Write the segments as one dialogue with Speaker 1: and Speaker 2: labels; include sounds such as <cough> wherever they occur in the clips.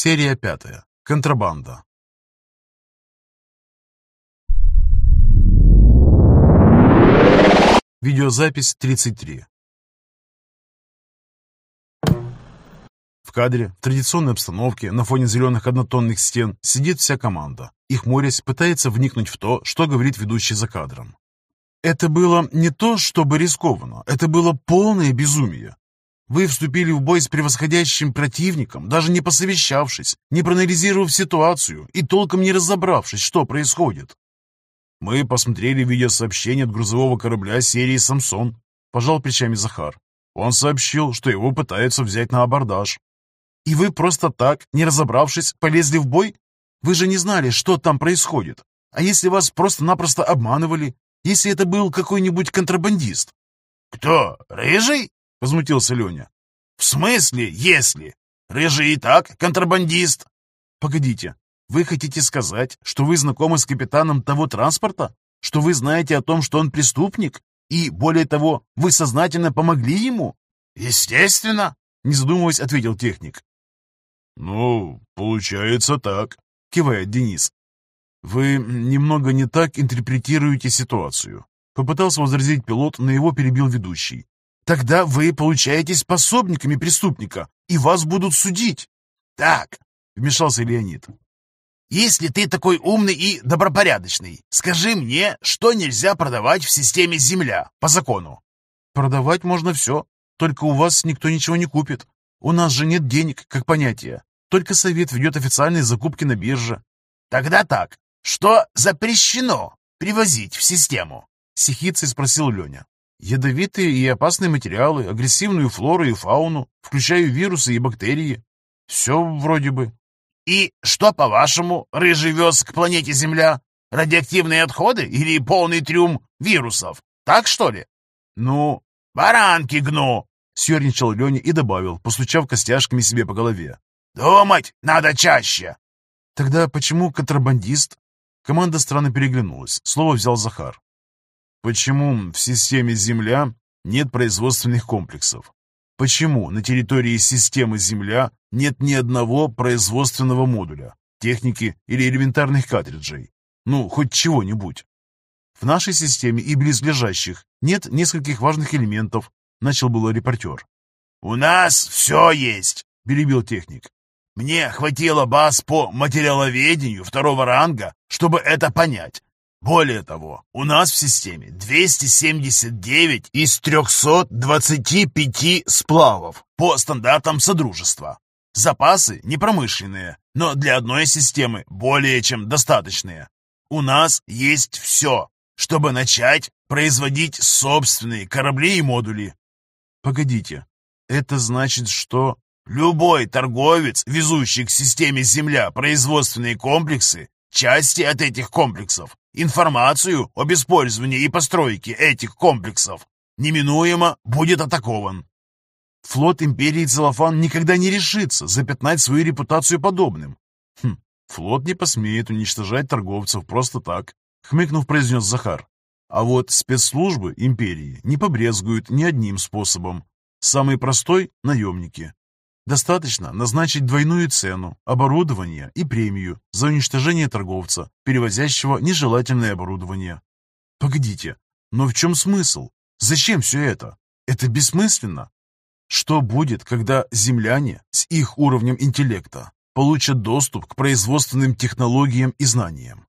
Speaker 1: Серия пятая. Контрабанда. Видеозапись 33. В кадре, в традиционной обстановке, на фоне зеленых однотонных стен, сидит вся команда. Их морясь пытается вникнуть в то, что говорит ведущий за кадром. Это было не то, чтобы рискованно, это было полное безумие. Вы вступили в бой с превосходящим противником, даже не посовещавшись, не проанализировав ситуацию и толком не разобравшись, что происходит. Мы посмотрели видеосообщение от грузового корабля серии «Самсон», пожал плечами Захар. Он сообщил, что его пытаются взять на абордаж. И вы просто так, не разобравшись, полезли в бой? Вы же не знали, что там происходит. А если вас просто-напросто обманывали? Если это был какой-нибудь контрабандист?
Speaker 2: «Кто? Рыжий?» — возмутился Леня. «В смысле, если? Рыжий и так контрабандист?»
Speaker 1: «Погодите, вы хотите сказать, что вы знакомы с капитаном того транспорта? Что вы знаете о том, что он преступник? И, более того, вы сознательно помогли ему?»
Speaker 2: «Естественно», — не задумываясь, ответил техник.
Speaker 3: «Ну, получается так», — кивает Денис.
Speaker 1: «Вы немного не так интерпретируете ситуацию», — попытался возразить пилот, но его перебил ведущий. «Тогда вы получаетесь пособниками преступника, и вас будут судить».
Speaker 2: «Так», —
Speaker 1: вмешался Леонид.
Speaker 2: «Если ты такой умный и добропорядочный, скажи мне, что нельзя продавать в системе Земля по закону?»
Speaker 1: «Продавать можно все, только у вас никто ничего не купит. У нас же нет денег, как понятия. Только совет ведет официальные закупки на бирже.
Speaker 2: Тогда так, что запрещено привозить в систему?
Speaker 1: Сихицей спросил Леня. Ядовитые и опасные материалы, агрессивную флору и фауну, включая вирусы и бактерии. Все вроде бы.
Speaker 2: И что, по-вашему, рыжий вез к планете Земля? Радиоактивные отходы или полный трюм вирусов? Так что ли?
Speaker 1: Ну,
Speaker 2: баранки гну,
Speaker 1: съерничал Леня и добавил, постучав костяшками себе по голове.
Speaker 2: «Думать надо чаще!»
Speaker 1: «Тогда почему контрабандист?» Команда странно переглянулась. Слово взял Захар.
Speaker 3: «Почему в системе Земля нет производственных комплексов? Почему на территории системы Земля нет ни одного производственного модуля, техники или элементарных картриджей? Ну, хоть чего-нибудь?»
Speaker 1: «В нашей системе и близлежащих нет нескольких важных элементов», начал было репортер.
Speaker 2: «У нас все есть», — перебил техник. Мне хватило баз по материаловедению второго ранга, чтобы это понять. Более того, у нас в системе 279 из 325 сплавов по стандартам Содружества. Запасы непромышленные, но для одной системы более чем достаточные. У нас есть все, чтобы начать производить собственные корабли и модули.
Speaker 1: Погодите, это значит, что
Speaker 2: Любой торговец, везущий к системе Земля производственные комплексы, части от этих комплексов, информацию об использовании и постройке этих комплексов, неминуемо будет атакован.
Speaker 1: Флот Империи Целлофан никогда не решится запятнать свою репутацию подобным. Хм, флот не посмеет уничтожать торговцев просто так, хмыкнув, произнес Захар. А вот спецслужбы Империи не побрезгуют ни одним способом. Самый простой – наемники. Достаточно назначить двойную цену, оборудование и премию за уничтожение торговца, перевозящего нежелательное оборудование. Погодите, но в чем смысл? Зачем все это? Это бессмысленно. Что будет, когда земляне с их уровнем интеллекта получат доступ к производственным технологиям и знаниям?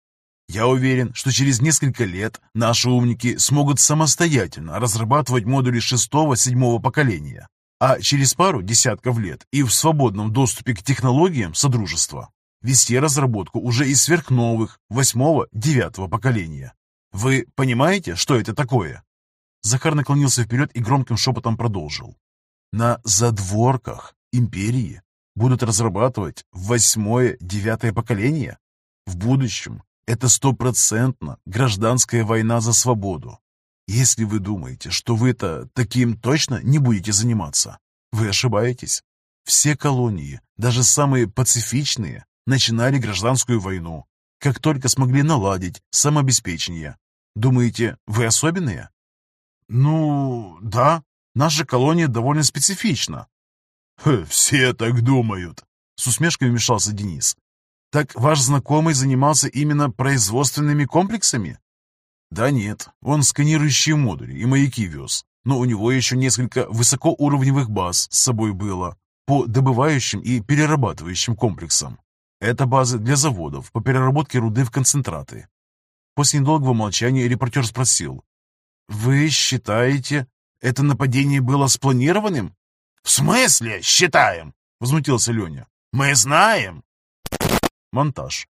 Speaker 1: Я уверен, что через несколько лет наши умники смогут самостоятельно разрабатывать модули шестого-седьмого поколения, а через пару десятков лет и в свободном доступе к технологиям Содружества вести разработку уже из сверхновых восьмого-девятого поколения. Вы понимаете, что это такое? Захар наклонился вперед и громким шепотом продолжил. На задворках империи будут разрабатывать восьмое-девятое поколение? В будущем это стопроцентно гражданская война за свободу, если вы думаете, что вы-то таким точно не будете заниматься, вы ошибаетесь. Все колонии, даже самые пацифичные, начинали гражданскую войну, как только смогли наладить самообеспечение. Думаете, вы особенные? Ну, да, наша колония довольно специфична.
Speaker 3: «Все так думают», — С усмешкой вмешался Денис. Так ваш знакомый занимался именно производственными комплексами? Да нет, он сканирующие модули и маяки вез, но у него еще несколько высокоуровневых баз с собой было по добывающим и перерабатывающим комплексам. Это базы для заводов по переработке руды в концентраты. После недолгого молчания репортер спросил. «Вы считаете, это нападение было спланированным?»
Speaker 2: «В смысле считаем?» — возмутился Леня. «Мы знаем».
Speaker 3: Монтаж.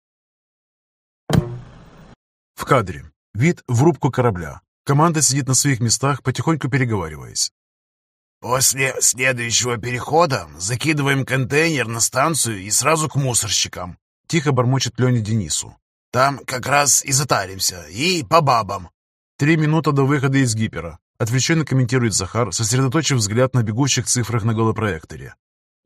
Speaker 3: В кадре. Вид в рубку корабля. Команда сидит на своих местах, потихоньку переговариваясь.
Speaker 2: «После следующего перехода закидываем контейнер на станцию и сразу к мусорщикам», —
Speaker 3: тихо бормочет Леня Денису.
Speaker 2: «Там как раз и затаримся, и по бабам».
Speaker 3: Три минуты до выхода из гипера. Отвлеченно комментирует Захар, сосредоточив взгляд на бегущих цифрах на голопроекторе.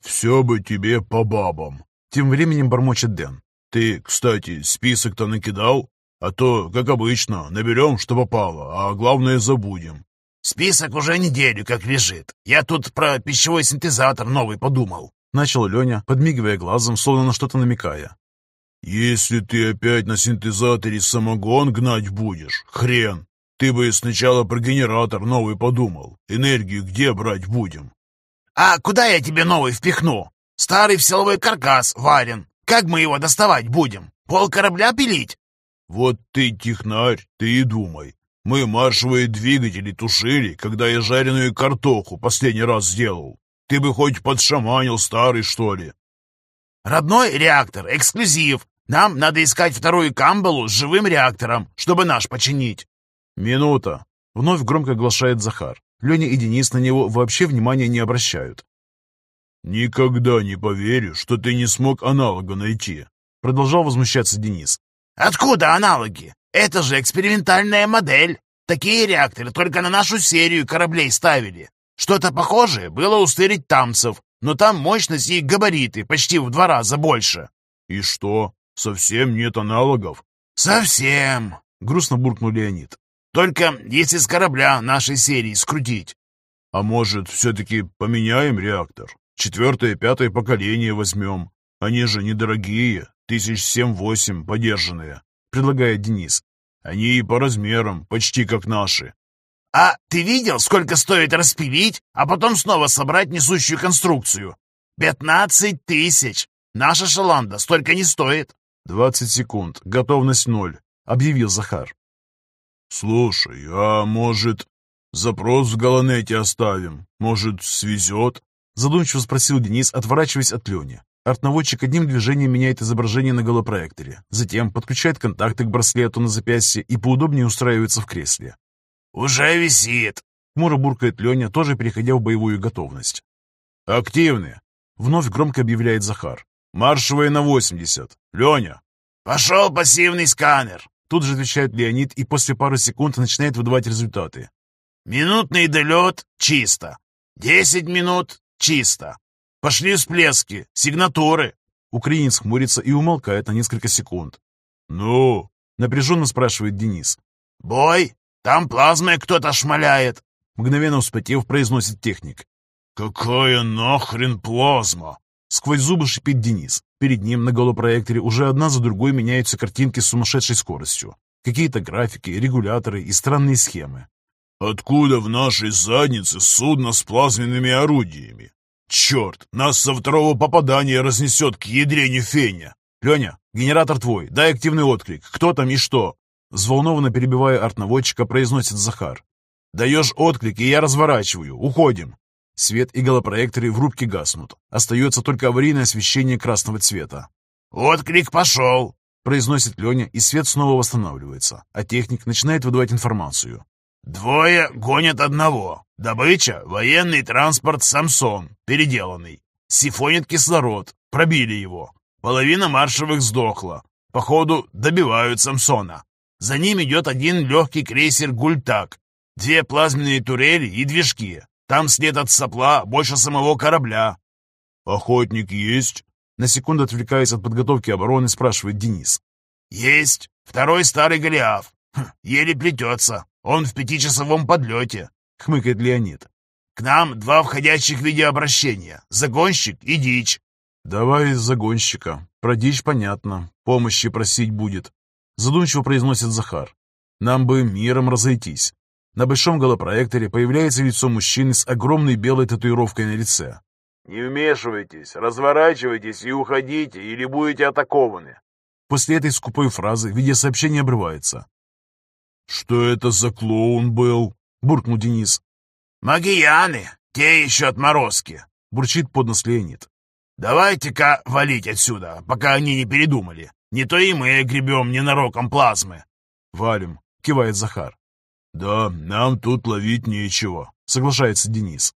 Speaker 1: «Все бы тебе по бабам», —
Speaker 3: тем временем бормочет Дэн.
Speaker 1: «Ты, кстати, список-то накидал?» А то, как обычно, наберем, что попало, а главное забудем.
Speaker 2: Список уже неделю как лежит. Я тут про пищевой синтезатор новый подумал.
Speaker 3: Начал Леня, подмигивая глазом, словно на что-то намекая.
Speaker 1: Если ты опять на синтезаторе самогон гнать будешь, хрен. Ты бы сначала про генератор новый подумал. Энергию где брать будем?
Speaker 2: А куда я тебе новый впихну? Старый в силовой каркас варен. Как мы его доставать будем? Пол корабля пилить?
Speaker 1: «Вот ты, технарь, ты и думай. Мы маршевые двигатели тушили, когда я жареную картоху последний раз сделал. Ты бы хоть подшаманил старый, что ли?»
Speaker 2: «Родной реактор, эксклюзив. Нам надо искать вторую камбалу с живым реактором, чтобы наш починить».
Speaker 3: «Минута!» — вновь громко оглашает Захар. Леня и Денис на него вообще внимания не обращают.
Speaker 1: «Никогда не поверю, что ты не смог аналога найти», — продолжал возмущаться Денис.
Speaker 2: Откуда аналоги? Это же экспериментальная модель. Такие реакторы только на нашу серию кораблей ставили. Что-то похожее было у стырить тамцев, но там мощность и габариты почти в два раза больше.
Speaker 1: И что, совсем нет аналогов?
Speaker 2: Совсем, грустно буркнул Леонид. Только если с корабля нашей серии скрутить.
Speaker 1: А может, все-таки поменяем реактор? Четвертое, пятое поколение возьмем. Они же недорогие, Тысяч семь-восемь подержанные, предлагает Денис. Они и по размерам почти как наши.
Speaker 2: А ты видел, сколько стоит распилить, а потом снова собрать несущую конструкцию? Пятнадцать тысяч! Наша шаланда столько не стоит.
Speaker 3: Двадцать секунд. Готовность ноль, объявил Захар.
Speaker 1: Слушай, а может, запрос в Галанете оставим? Может, свезет?
Speaker 3: Задумчиво спросил Денис, отворачиваясь от Лени. Артнаводчик одним движением меняет изображение на голопроекторе, затем подключает контакты к браслету на запястье и поудобнее устраивается в кресле.
Speaker 2: «Уже висит!»
Speaker 3: — хмуро буркает Леня, тоже переходя в боевую готовность.
Speaker 1: «Активны!» — вновь громко объявляет Захар. «Маршевые на 80! Леня!»
Speaker 2: «Пошел пассивный сканер!»
Speaker 3: Тут же отвечает Леонид и после пары секунд начинает выдавать результаты.
Speaker 2: «Минутный долет — чисто. Десять минут — чисто. Пошли всплески, сигнатуры.
Speaker 3: Украинец хмурится и умолкает на несколько секунд.
Speaker 1: «Ну?»
Speaker 3: — напряженно спрашивает Денис.
Speaker 2: «Бой? Там плазмой кто-то шмаляет!»
Speaker 3: Мгновенно вспотев, произносит техник.
Speaker 1: «Какая нахрен плазма?»
Speaker 3: Сквозь зубы шипит Денис. Перед ним на голопроекторе уже одна за другой меняются картинки с сумасшедшей скоростью. Какие-то графики, регуляторы и странные схемы.
Speaker 1: «Откуда в нашей заднице судно с плазменными орудиями? «Черт, нас со второго попадания разнесет к ядрене феня!»
Speaker 3: «Леня, генератор твой, дай активный отклик. Кто там и что?» Взволнованно перебивая артнаводчика, произносит Захар. «Даешь отклик, и я разворачиваю. Уходим!» Свет и голопроекторы в рубке гаснут. Остается только аварийное освещение красного цвета.
Speaker 2: «Отклик пошел!»
Speaker 3: произносит Леня, и свет снова восстанавливается, а техник начинает выдавать информацию.
Speaker 2: «Двое гонят одного. Добыча — военный транспорт «Самсон», переделанный. Сифонит кислород. Пробили его. Половина маршевых сдохла. Походу, добивают Самсона. За ним идет один легкий крейсер «Гультак». Две плазменные турели и движки. Там след от сопла больше самого корабля.
Speaker 1: «Охотник есть?»
Speaker 3: На секунду отвлекаясь от подготовки обороны, спрашивает Денис.
Speaker 2: «Есть. Второй старый Голиаф. Хм, еле плетется. Он в пятичасовом подлете», — хмыкает Леонид. «К нам два входящих видеообращения — загонщик и дичь.
Speaker 3: «Давай из загонщика. Про дичь понятно. Помощи просить будет», — задумчиво произносит Захар. «Нам бы миром разойтись». На большом голопроекторе появляется лицо мужчины с огромной белой татуировкой на лице.
Speaker 1: «Не вмешивайтесь, разворачивайтесь и уходите, или будете атакованы».
Speaker 3: После этой скупой фразы видеосообщение обрывается.
Speaker 2: «Что это за клоун был?» — буркнул Денис.
Speaker 4: «Магияны, те еще отморозки», —
Speaker 3: бурчит под нос Леонид.
Speaker 4: «Давайте-ка валить отсюда, пока они не передумали. Не то и мы гребем ненароком плазмы».
Speaker 3: «Валим», — кивает Захар.
Speaker 2: «Да, нам тут ловить нечего», —
Speaker 3: соглашается Денис.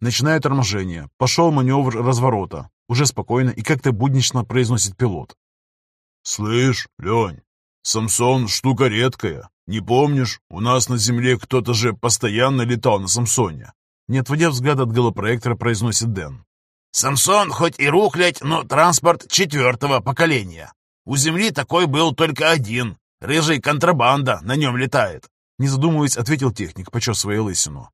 Speaker 3: Начинает торможение. Пошел маневр разворота. Уже спокойно и как-то буднично произносит пилот.
Speaker 2: «Слышь, Лень, Самсон штука редкая. Не помнишь, у нас на земле кто-то же постоянно летал на Самсоне?»
Speaker 3: Не отводя взгляд от голопроектора, произносит Дэн.
Speaker 4: «Самсон хоть и рухлядь, но транспорт четвертого поколения. У земли такой был только один. Рыжий контрабанда на нем летает».
Speaker 3: Не задумываясь, ответил техник, почесывая лысину.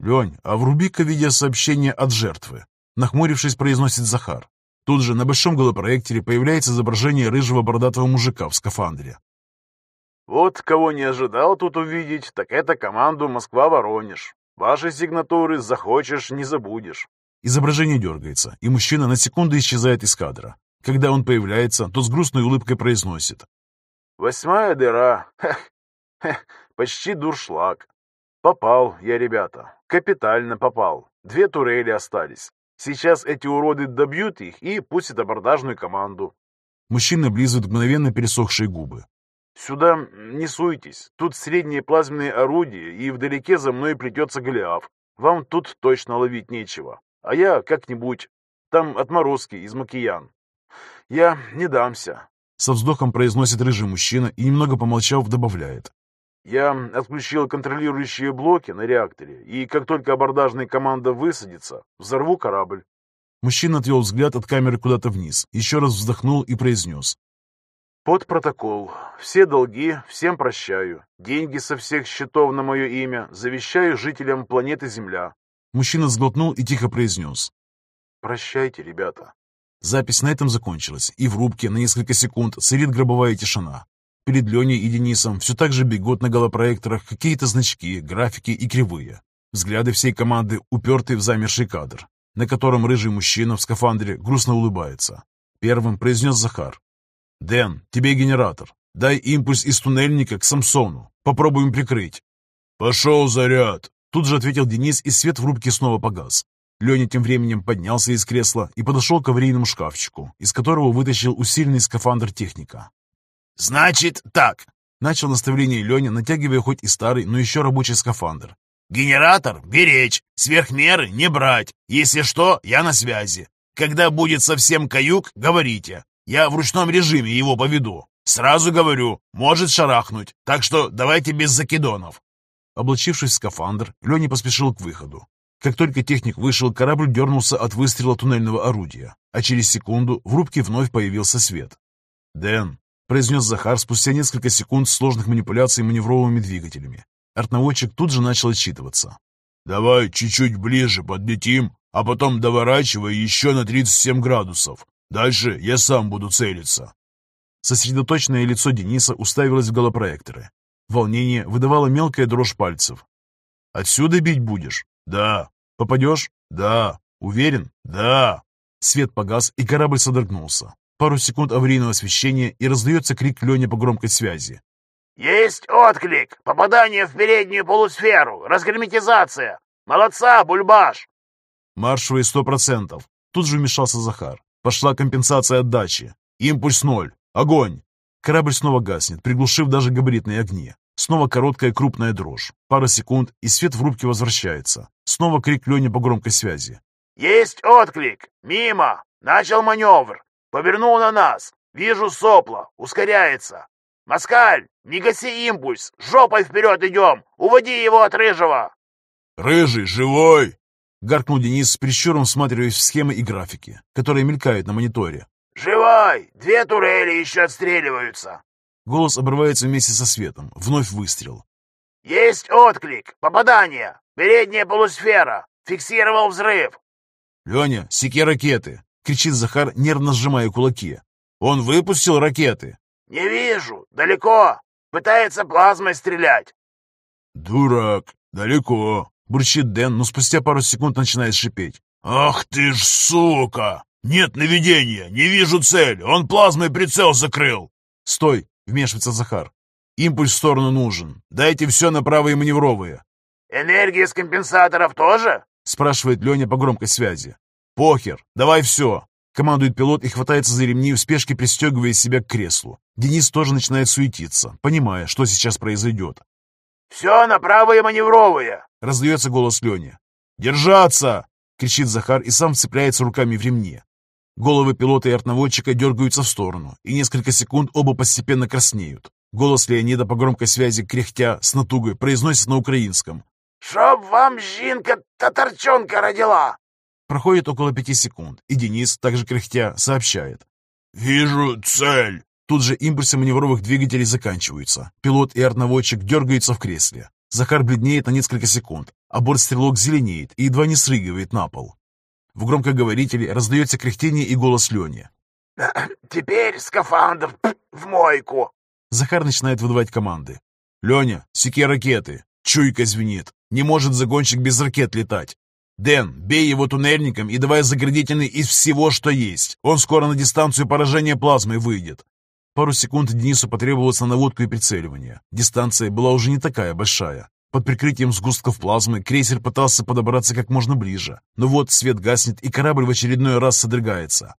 Speaker 3: «Лень, а вруби-ка видеосообщение от жертвы», нахмурившись, произносит Захар. Тут же на большом голопроекторе появляется изображение рыжего бородатого мужика в скафандре.
Speaker 1: «Вот кого не ожидал тут увидеть, так это команду Москва-Воронеж. Ваши сигнатуры захочешь, не забудешь».
Speaker 3: Изображение дергается, и мужчина на секунду исчезает из кадра. Когда он появляется, то с грустной улыбкой произносит.
Speaker 1: «Восьмая дыра. Хех, хех, почти дуршлаг. Попал я, ребята. Капитально попал. Две турели остались. Сейчас эти уроды добьют их и пустят абордажную команду.
Speaker 3: Мужчина облизывает мгновенно пересохшие губы.
Speaker 1: Сюда не суйтесь. Тут средние плазменные орудия, и вдалеке за мной придется Голиаф. Вам тут точно ловить нечего. А я как-нибудь. Там отморозки из Макиян. Я не дамся.
Speaker 3: Со вздохом произносит рыжий мужчина и, немного помолчав, добавляет.
Speaker 1: Я отключил контролирующие блоки на реакторе, и как только абордажная команда высадится, взорву корабль.
Speaker 3: Мужчина отвел взгляд от камеры куда-то вниз, еще раз вздохнул и произнес.
Speaker 1: Под протокол. Все долги всем прощаю. Деньги со всех счетов на мое имя завещаю жителям планеты Земля.
Speaker 3: Мужчина сглотнул и тихо произнес.
Speaker 1: Прощайте, ребята.
Speaker 3: Запись на этом закончилась, и в рубке на несколько секунд царит гробовая тишина. Перед Леней и Денисом все так же бегут на голопроекторах какие-то значки, графики и кривые. Взгляды всей команды уперты в замерший кадр, на котором рыжий мужчина в скафандре грустно улыбается. Первым произнес Захар. «Дэн, тебе генератор. Дай импульс из туннельника к Самсону. Попробуем прикрыть».
Speaker 2: «Пошел заряд!»
Speaker 3: Тут же ответил Денис, и свет в рубке снова погас. Леня тем временем поднялся из кресла и подошел к аварийному шкафчику, из которого вытащил усиленный скафандр техника.
Speaker 4: «Значит так», —
Speaker 3: начал наставление Леня, натягивая хоть и старый, но еще рабочий скафандр.
Speaker 4: «Генератор беречь, сверхмеры не брать. Если что, я на связи. Когда будет совсем каюк, говорите. Я в ручном режиме его поведу. Сразу говорю, может шарахнуть, так что давайте без закидонов».
Speaker 3: Облачившись в скафандр, Леня поспешил к выходу. Как только техник вышел, корабль дернулся от выстрела туннельного орудия, а через секунду в рубке вновь появился свет. «Дэн, произнес Захар спустя несколько секунд сложных манипуляций маневровыми двигателями. Артнаводчик тут же начал отчитываться.
Speaker 2: «Давай чуть-чуть ближе подлетим, а потом доворачивай еще на 37 градусов. Дальше я сам буду целиться».
Speaker 3: Сосредоточенное лицо Дениса уставилось в голопроекторы. Волнение выдавало мелкая дрожь пальцев. «Отсюда бить будешь?»
Speaker 2: «Да».
Speaker 3: «Попадешь?»
Speaker 2: «Да».
Speaker 3: «Уверен?»
Speaker 2: «Да».
Speaker 3: Свет погас, и корабль содрогнулся. Пару секунд аварийного освещения, и раздается крик Леня по громкой связи.
Speaker 4: «Есть отклик! Попадание в переднюю полусферу! Разгерметизация! Молодца, Бульбаш!»
Speaker 3: «Маршевые сто процентов!» Тут же вмешался Захар. «Пошла компенсация отдачи. Импульс ноль. Огонь!» Корабль снова гаснет, приглушив даже габаритные огни. Снова короткая крупная дрожь. Пара секунд, и свет в рубке возвращается. Снова крик Лени по громкой связи.
Speaker 4: «Есть отклик! Мимо! Начал маневр! Повернул на нас. Вижу сопло. Ускоряется. Москаль, не гаси импульс. Жопой вперед идем. Уводи его от Рыжего.
Speaker 2: Рыжий, живой?
Speaker 3: Гаркнул Денис с прищуром, всматриваясь в схемы и графики, которые мелькают на мониторе.
Speaker 4: «Живой! Две турели еще отстреливаются!»
Speaker 3: Голос обрывается вместе со светом. Вновь выстрел.
Speaker 4: «Есть отклик! Попадание! Передняя полусфера! Фиксировал взрыв!»
Speaker 3: «Леня, секи ракеты!» — кричит Захар, нервно сжимая кулаки. «Он выпустил ракеты!»
Speaker 2: «Не вижу! Далеко! Пытается плазмой стрелять!»
Speaker 1: «Дурак! Далеко!»
Speaker 3: — бурчит Дэн, но спустя пару секунд начинает шипеть.
Speaker 4: «Ах ты ж сука! Нет наведения! Не вижу цель! Он плазмой прицел закрыл!»
Speaker 3: «Стой!» — вмешивается Захар. «Импульс в сторону нужен. Дайте все на правые маневровые».
Speaker 2: «Энергия с компенсаторов тоже?»
Speaker 3: — спрашивает Леня по громкой связи. «Похер! Давай все!» — командует пилот и хватается за ремни, в спешке пристегивая себя к креслу. Денис тоже начинает суетиться, понимая, что сейчас произойдет.
Speaker 2: «Все на правые маневровые!»
Speaker 3: — раздается голос Лени. «Держаться!» — кричит Захар и сам цепляется руками в ремне. Головы пилота и артноводчика дергаются в сторону, и несколько секунд оба постепенно краснеют. Голос Леонида по громкой связи, кряхтя, с натугой, произносит на украинском.
Speaker 2: «Чтоб вам жинка татарчонка родила!»
Speaker 3: Проходит около пяти секунд, и Денис, также кряхтя, сообщает.
Speaker 4: «Вижу цель!»
Speaker 3: Тут же импульсы маневровых двигателей заканчиваются. Пилот и артноводчик дергаются в кресле. Захар бледнеет на несколько секунд, а бортстрелок зеленеет и едва не срыгивает на пол. В громкоговорителе раздается кряхтение и голос Лени. <clears throat>
Speaker 2: «Теперь скафандр в мойку!»
Speaker 3: Захар начинает выдавать команды. «Леня, секи ракеты!» Чуйка звенит. Не может загонщик без ракет летать. Дэн, бей его туннельником и давай заградительный из всего, что есть. Он скоро на дистанцию поражения плазмой выйдет. Пару секунд Денису потребовалось на наводку и прицеливание. Дистанция была уже не такая большая. Под прикрытием сгустков плазмы крейсер пытался подобраться как можно ближе. Но вот свет гаснет, и корабль в очередной раз содрогается.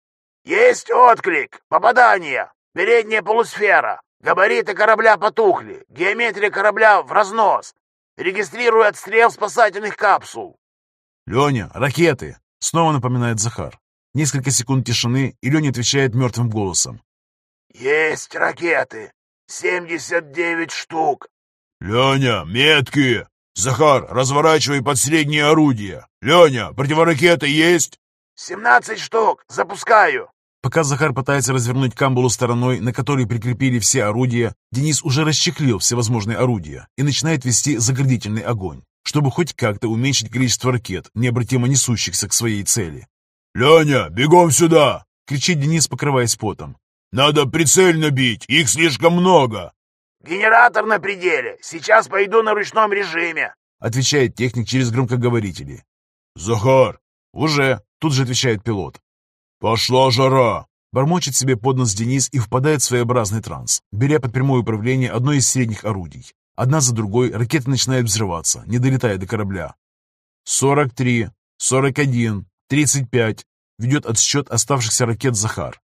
Speaker 2: «Есть отклик! Попадание! Передняя полусфера! Габариты корабля потухли! Геометрия корабля в разнос! Регистрирую отстрел спасательных капсул!»
Speaker 3: «Леня, ракеты!» — снова напоминает Захар. Несколько секунд тишины, и Леня отвечает мертвым голосом.
Speaker 2: «Есть ракеты! Семьдесят девять штук!»
Speaker 4: «Леня, метки! Захар, разворачивай под среднее орудие! Леня, противоракеты есть?»
Speaker 2: «Семнадцать штук! Запускаю!»
Speaker 3: Пока Захар пытается развернуть камбулу стороной, на которой прикрепили все орудия, Денис уже расчехлил всевозможные орудия и начинает вести заградительный огонь, чтобы хоть как-то уменьшить количество ракет, необратимо несущихся к своей цели.
Speaker 4: «Леня, бегом сюда!»
Speaker 3: — кричит Денис, покрываясь потом.
Speaker 4: «Надо прицельно бить, их слишком много!»
Speaker 2: «Генератор на пределе! Сейчас пойду на ручном режиме!»
Speaker 3: — отвечает техник через громкоговорители.
Speaker 4: «Захар!»
Speaker 3: «Уже!» — тут же отвечает пилот.
Speaker 4: «Пошла жара!»
Speaker 3: Бормочет себе под нос Денис и впадает в своеобразный транс, беря под прямое управление одно из средних орудий. Одна за другой ракеты начинают взрываться, не долетая до корабля. «Сорок три, сорок один, тридцать пять», — ведет отсчет оставшихся ракет Захар.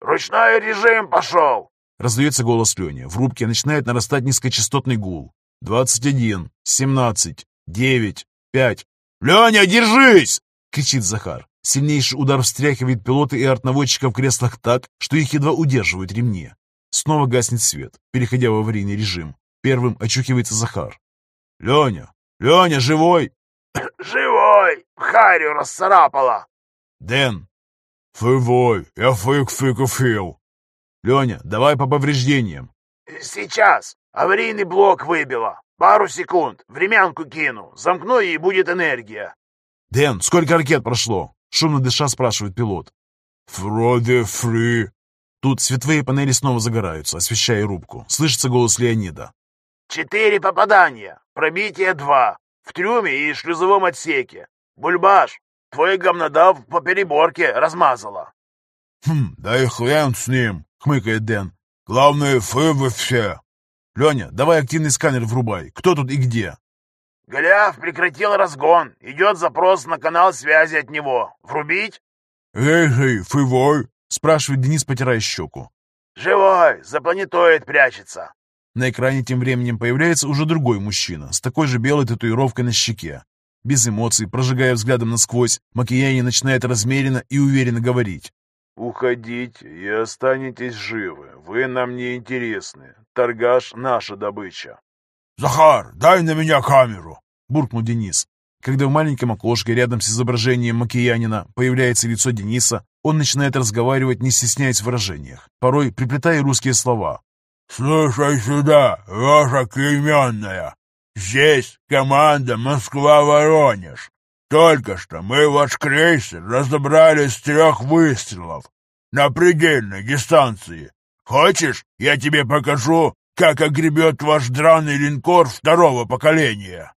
Speaker 2: «Ручной режим пошел!»
Speaker 3: Раздается голос Лени. В рубке начинает нарастать низкочастотный гул. «Двадцать один, семнадцать, девять, пять».
Speaker 4: «Леня, держись!»
Speaker 3: — кричит Захар. Сильнейший удар встряхивает пилоты и артноводчика в креслах так, что их едва удерживают ремни. Снова гаснет свет, переходя в аварийный режим. Первым очухивается Захар. «Леня! Леня, живой?» <coughs>
Speaker 2: «Живой! Харю расцарапала!»
Speaker 3: «Дэн!»
Speaker 4: «Фывой! Я фык-фык-фил!»
Speaker 3: «Леня, давай по повреждениям!»
Speaker 2: «Сейчас! Аварийный блок выбило! Пару секунд! Времянку кину! Замкну и будет энергия!»
Speaker 3: «Дэн, сколько ракет прошло?» Шумно дыша спрашивает пилот.
Speaker 4: «Вроде фри».
Speaker 3: Тут световые панели снова загораются, освещая рубку. Слышится голос Леонида.
Speaker 2: «Четыре попадания. Пробитие два. В трюме и шлюзовом отсеке. Бульбаш, твой гомнодав по переборке размазала».
Speaker 4: «Хм, да и хрен с ним», — хмыкает Дэн. «Главное, фы вы все».
Speaker 3: «Леня, давай активный сканер врубай. Кто тут и где?»
Speaker 2: «Голиаф прекратил разгон. Идет запрос на канал связи от него. Врубить?»
Speaker 4: «Эй, фывой!»
Speaker 3: — спрашивает Денис, потирая щеку.
Speaker 2: «Живой! За планетоид прячется!»
Speaker 3: На экране тем временем появляется уже другой мужчина с такой же белой татуировкой на щеке. Без эмоций, прожигая взглядом насквозь, Макияни начинает размеренно и уверенно говорить.
Speaker 1: «Уходите и останетесь живы. Вы нам не интересны. Торгаш — наша добыча».
Speaker 4: «Захар, дай на меня камеру!»
Speaker 3: — буркнул Денис. Когда в маленьком окошке рядом с изображением Макиянина появляется лицо Дениса, он начинает разговаривать, не стесняясь в выражениях, порой приплетая русские слова.
Speaker 4: «Слушай сюда, ваша клейменная! Здесь команда Москва-Воронеж.
Speaker 2: только что мы ваш крейсер разобрали с трех выстрелов на предельной дистанции. Хочешь, я тебе покажу, как огребет ваш драный линкор второго поколения?»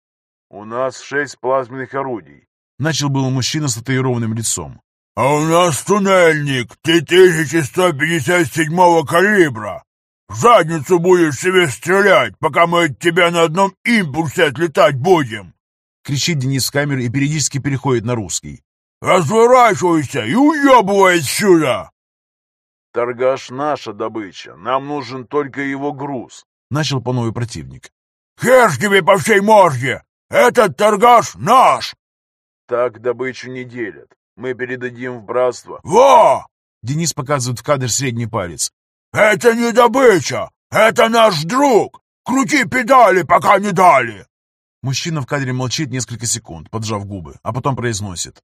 Speaker 3: «У нас шесть плазменных орудий», — начал был мужчина с татуированным лицом.
Speaker 2: «А у нас туннельник Т-1157 калибра. В задницу будешь себе стрелять, пока мы от тебя на одном импульсе отлетать будем!»
Speaker 3: Кричит Денис в камеру и периодически переходит на русский.
Speaker 2: «Разворачивайся и уебывай отсюда!»
Speaker 3: «Торгаш наша добыча, нам нужен только его груз», — начал по новый противник.
Speaker 2: «Хер тебе по всей морде! Этот торгаш наш!»
Speaker 3: «Так добычу не делят. Мы передадим в братство».
Speaker 2: «Во!»
Speaker 3: — Денис показывает в кадр средний палец.
Speaker 2: «Это не добыча! Это наш друг! Крути педали, пока не дали!»
Speaker 3: Мужчина в кадре молчит несколько секунд, поджав губы, а потом произносит.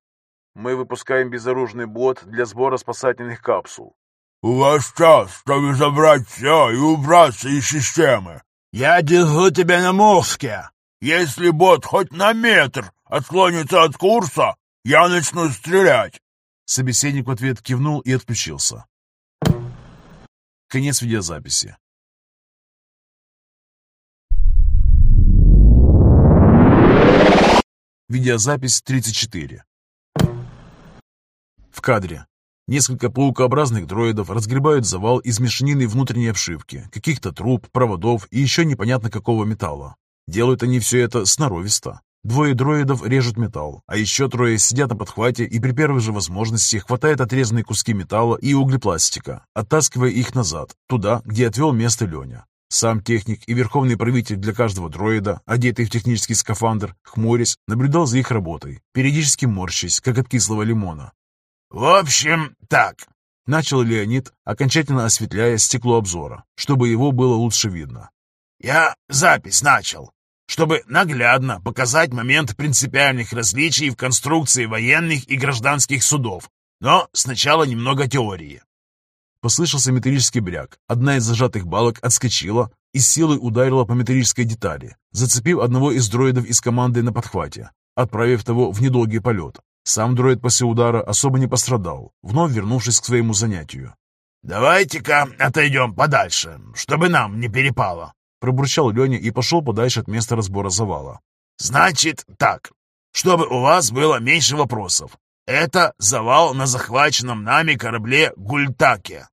Speaker 3: «Мы выпускаем безоружный бот для сбора спасательных капсул.
Speaker 2: «У вас час, чтобы забрать все и убраться из системы. Я держу тебя на мушке. Если бот хоть на метр отклонится от курса, я начну стрелять».
Speaker 3: Собеседник в ответ кивнул и отключился. Конец видеозаписи. Видеозапись 34. В кадре. Несколько паукообразных дроидов разгребают завал из мешанины внутренней обшивки, каких-то труб, проводов и еще непонятно какого металла. Делают они все это сноровисто. Двое дроидов режут металл, а еще трое сидят на подхвате и при первой же возможности хватает отрезанные куски металла и углепластика, оттаскивая их назад, туда, где отвел место Леня. Сам техник и верховный правитель для каждого дроида, одетый в технический скафандр, хмурясь, наблюдал за их работой, периодически морщась, как от кислого лимона.
Speaker 2: «В общем, так», —
Speaker 3: начал Леонид, окончательно осветляя стекло обзора, чтобы его было лучше видно.
Speaker 2: «Я запись начал, чтобы наглядно показать момент принципиальных различий в конструкции военных и гражданских судов. Но сначала немного теории».
Speaker 3: Послышался металлический бряк. Одна из зажатых балок отскочила и силой ударила по металлической детали, зацепив одного из дроидов из команды на подхвате, отправив того в недолгий полет. Сам дроид после удара особо не пострадал, вновь вернувшись к своему занятию.
Speaker 2: «Давайте-ка отойдем подальше, чтобы нам не перепало»,
Speaker 3: пробурчал Леня и пошел подальше от места разбора завала.
Speaker 2: «Значит так, чтобы у вас было меньше вопросов. Это завал на захваченном нами корабле «Гультаке».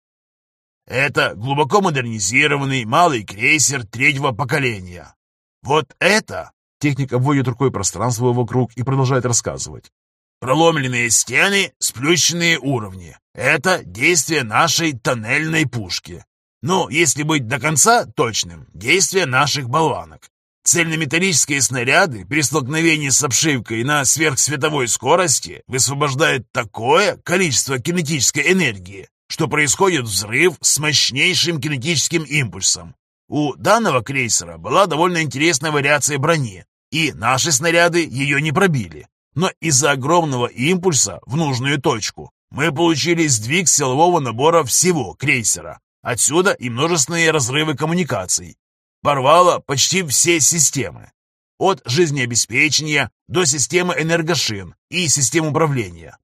Speaker 2: Это глубоко модернизированный малый крейсер третьего поколения. Вот это...»
Speaker 3: Техник обводит рукой пространство вокруг и продолжает рассказывать.
Speaker 2: Проломленные стены, сплющенные уровни. Это действие нашей тоннельной пушки. Ну, если быть до конца точным, действие наших болванок. Цельнометаллические снаряды при столкновении с обшивкой на сверхсветовой скорости высвобождают такое количество кинетической энергии, что происходит взрыв с мощнейшим кинетическим импульсом. У данного крейсера была довольно интересная вариация брони, и наши снаряды ее не пробили. Но из-за огромного импульса в нужную точку мы получили сдвиг силового набора всего крейсера. Отсюда и множественные разрывы коммуникаций. Порвало почти все системы. От жизнеобеспечения до системы энергошин и систем управления.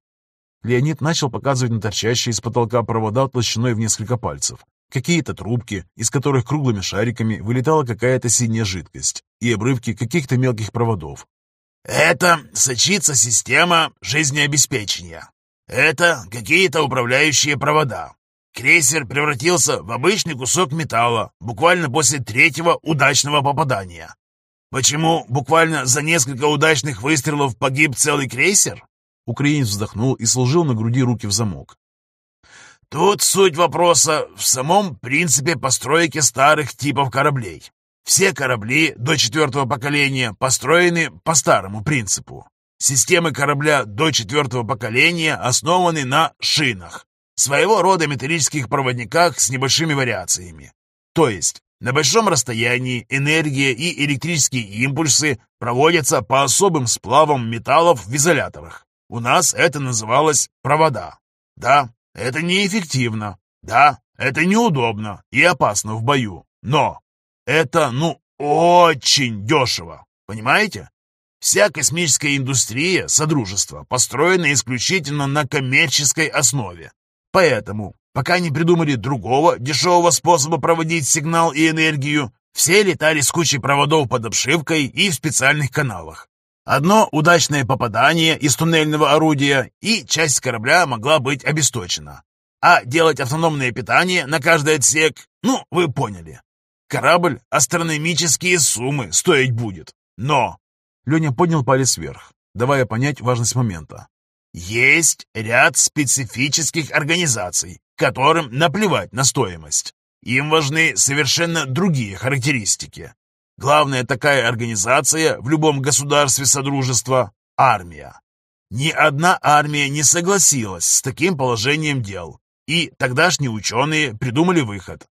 Speaker 3: Леонид начал показывать на торчащие из потолка провода толщиной в несколько пальцев. Какие-то трубки, из которых круглыми шариками вылетала какая-то синяя жидкость, и обрывки каких-то мелких проводов,
Speaker 2: это сочится система жизнеобеспечения. Это какие-то управляющие провода. Крейсер превратился в обычный кусок металла буквально после третьего удачного попадания. Почему буквально за несколько удачных выстрелов погиб целый крейсер?
Speaker 3: Украинец вздохнул и сложил на груди руки в замок.
Speaker 2: Тут суть вопроса в самом принципе постройки старых типов кораблей. Все корабли до четвертого поколения построены по старому принципу. Системы корабля до четвертого поколения основаны на шинах, своего рода металлических проводниках с небольшими вариациями. То есть на большом расстоянии энергия и электрические импульсы проводятся по особым сплавам металлов в изоляторах. У нас это называлось провода. Да, это неэффективно. Да, это неудобно и опасно в бою. Но это, ну, очень дешево. Понимаете? Вся космическая индустрия Содружества построена исключительно на коммерческой основе. Поэтому, пока не придумали другого дешевого способа проводить сигнал и энергию, все летали с кучей проводов под обшивкой и в специальных каналах. Одно удачное попадание из туннельного орудия, и часть корабля могла быть обесточена. А делать автономное питание на каждый отсек, ну, вы поняли. Корабль астрономические суммы стоить будет. Но
Speaker 3: Леня поднял палец вверх, давая понять важность момента.
Speaker 2: Есть ряд специфических организаций, которым наплевать на стоимость. Им важны совершенно другие характеристики. Главная такая организация в любом государстве Содружества – армия. Ни одна армия не согласилась с таким положением дел, и тогдашние ученые придумали выход.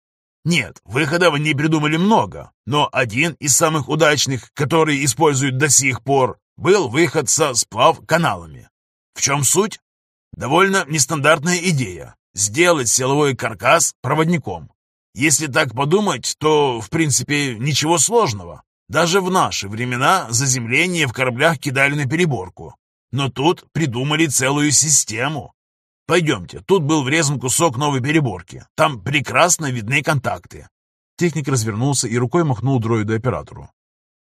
Speaker 2: Нет, выходов они придумали много, но один из самых удачных, который используют до сих пор, был выход со сплав-каналами. В чем суть? Довольно нестандартная идея – сделать силовой каркас проводником. Если так подумать, то, в принципе, ничего сложного. Даже в наши времена заземление в кораблях кидали на переборку. Но тут придумали целую систему. Пойдемте, тут был врезан кусок новой переборки. Там прекрасно видны контакты.
Speaker 3: Техник развернулся и рукой махнул дроиду-оператору.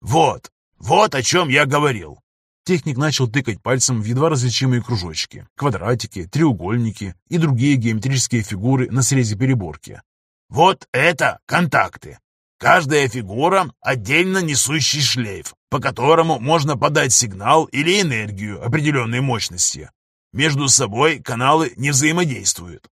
Speaker 2: Вот, вот о чем я говорил.
Speaker 3: Техник начал тыкать пальцем в едва различимые кружочки, квадратики, треугольники и другие геометрические фигуры на срезе переборки.
Speaker 2: Вот это контакты. Каждая фигура – отдельно несущий шлейф, по которому можно подать сигнал или энергию определенной мощности. Между собой каналы не взаимодействуют.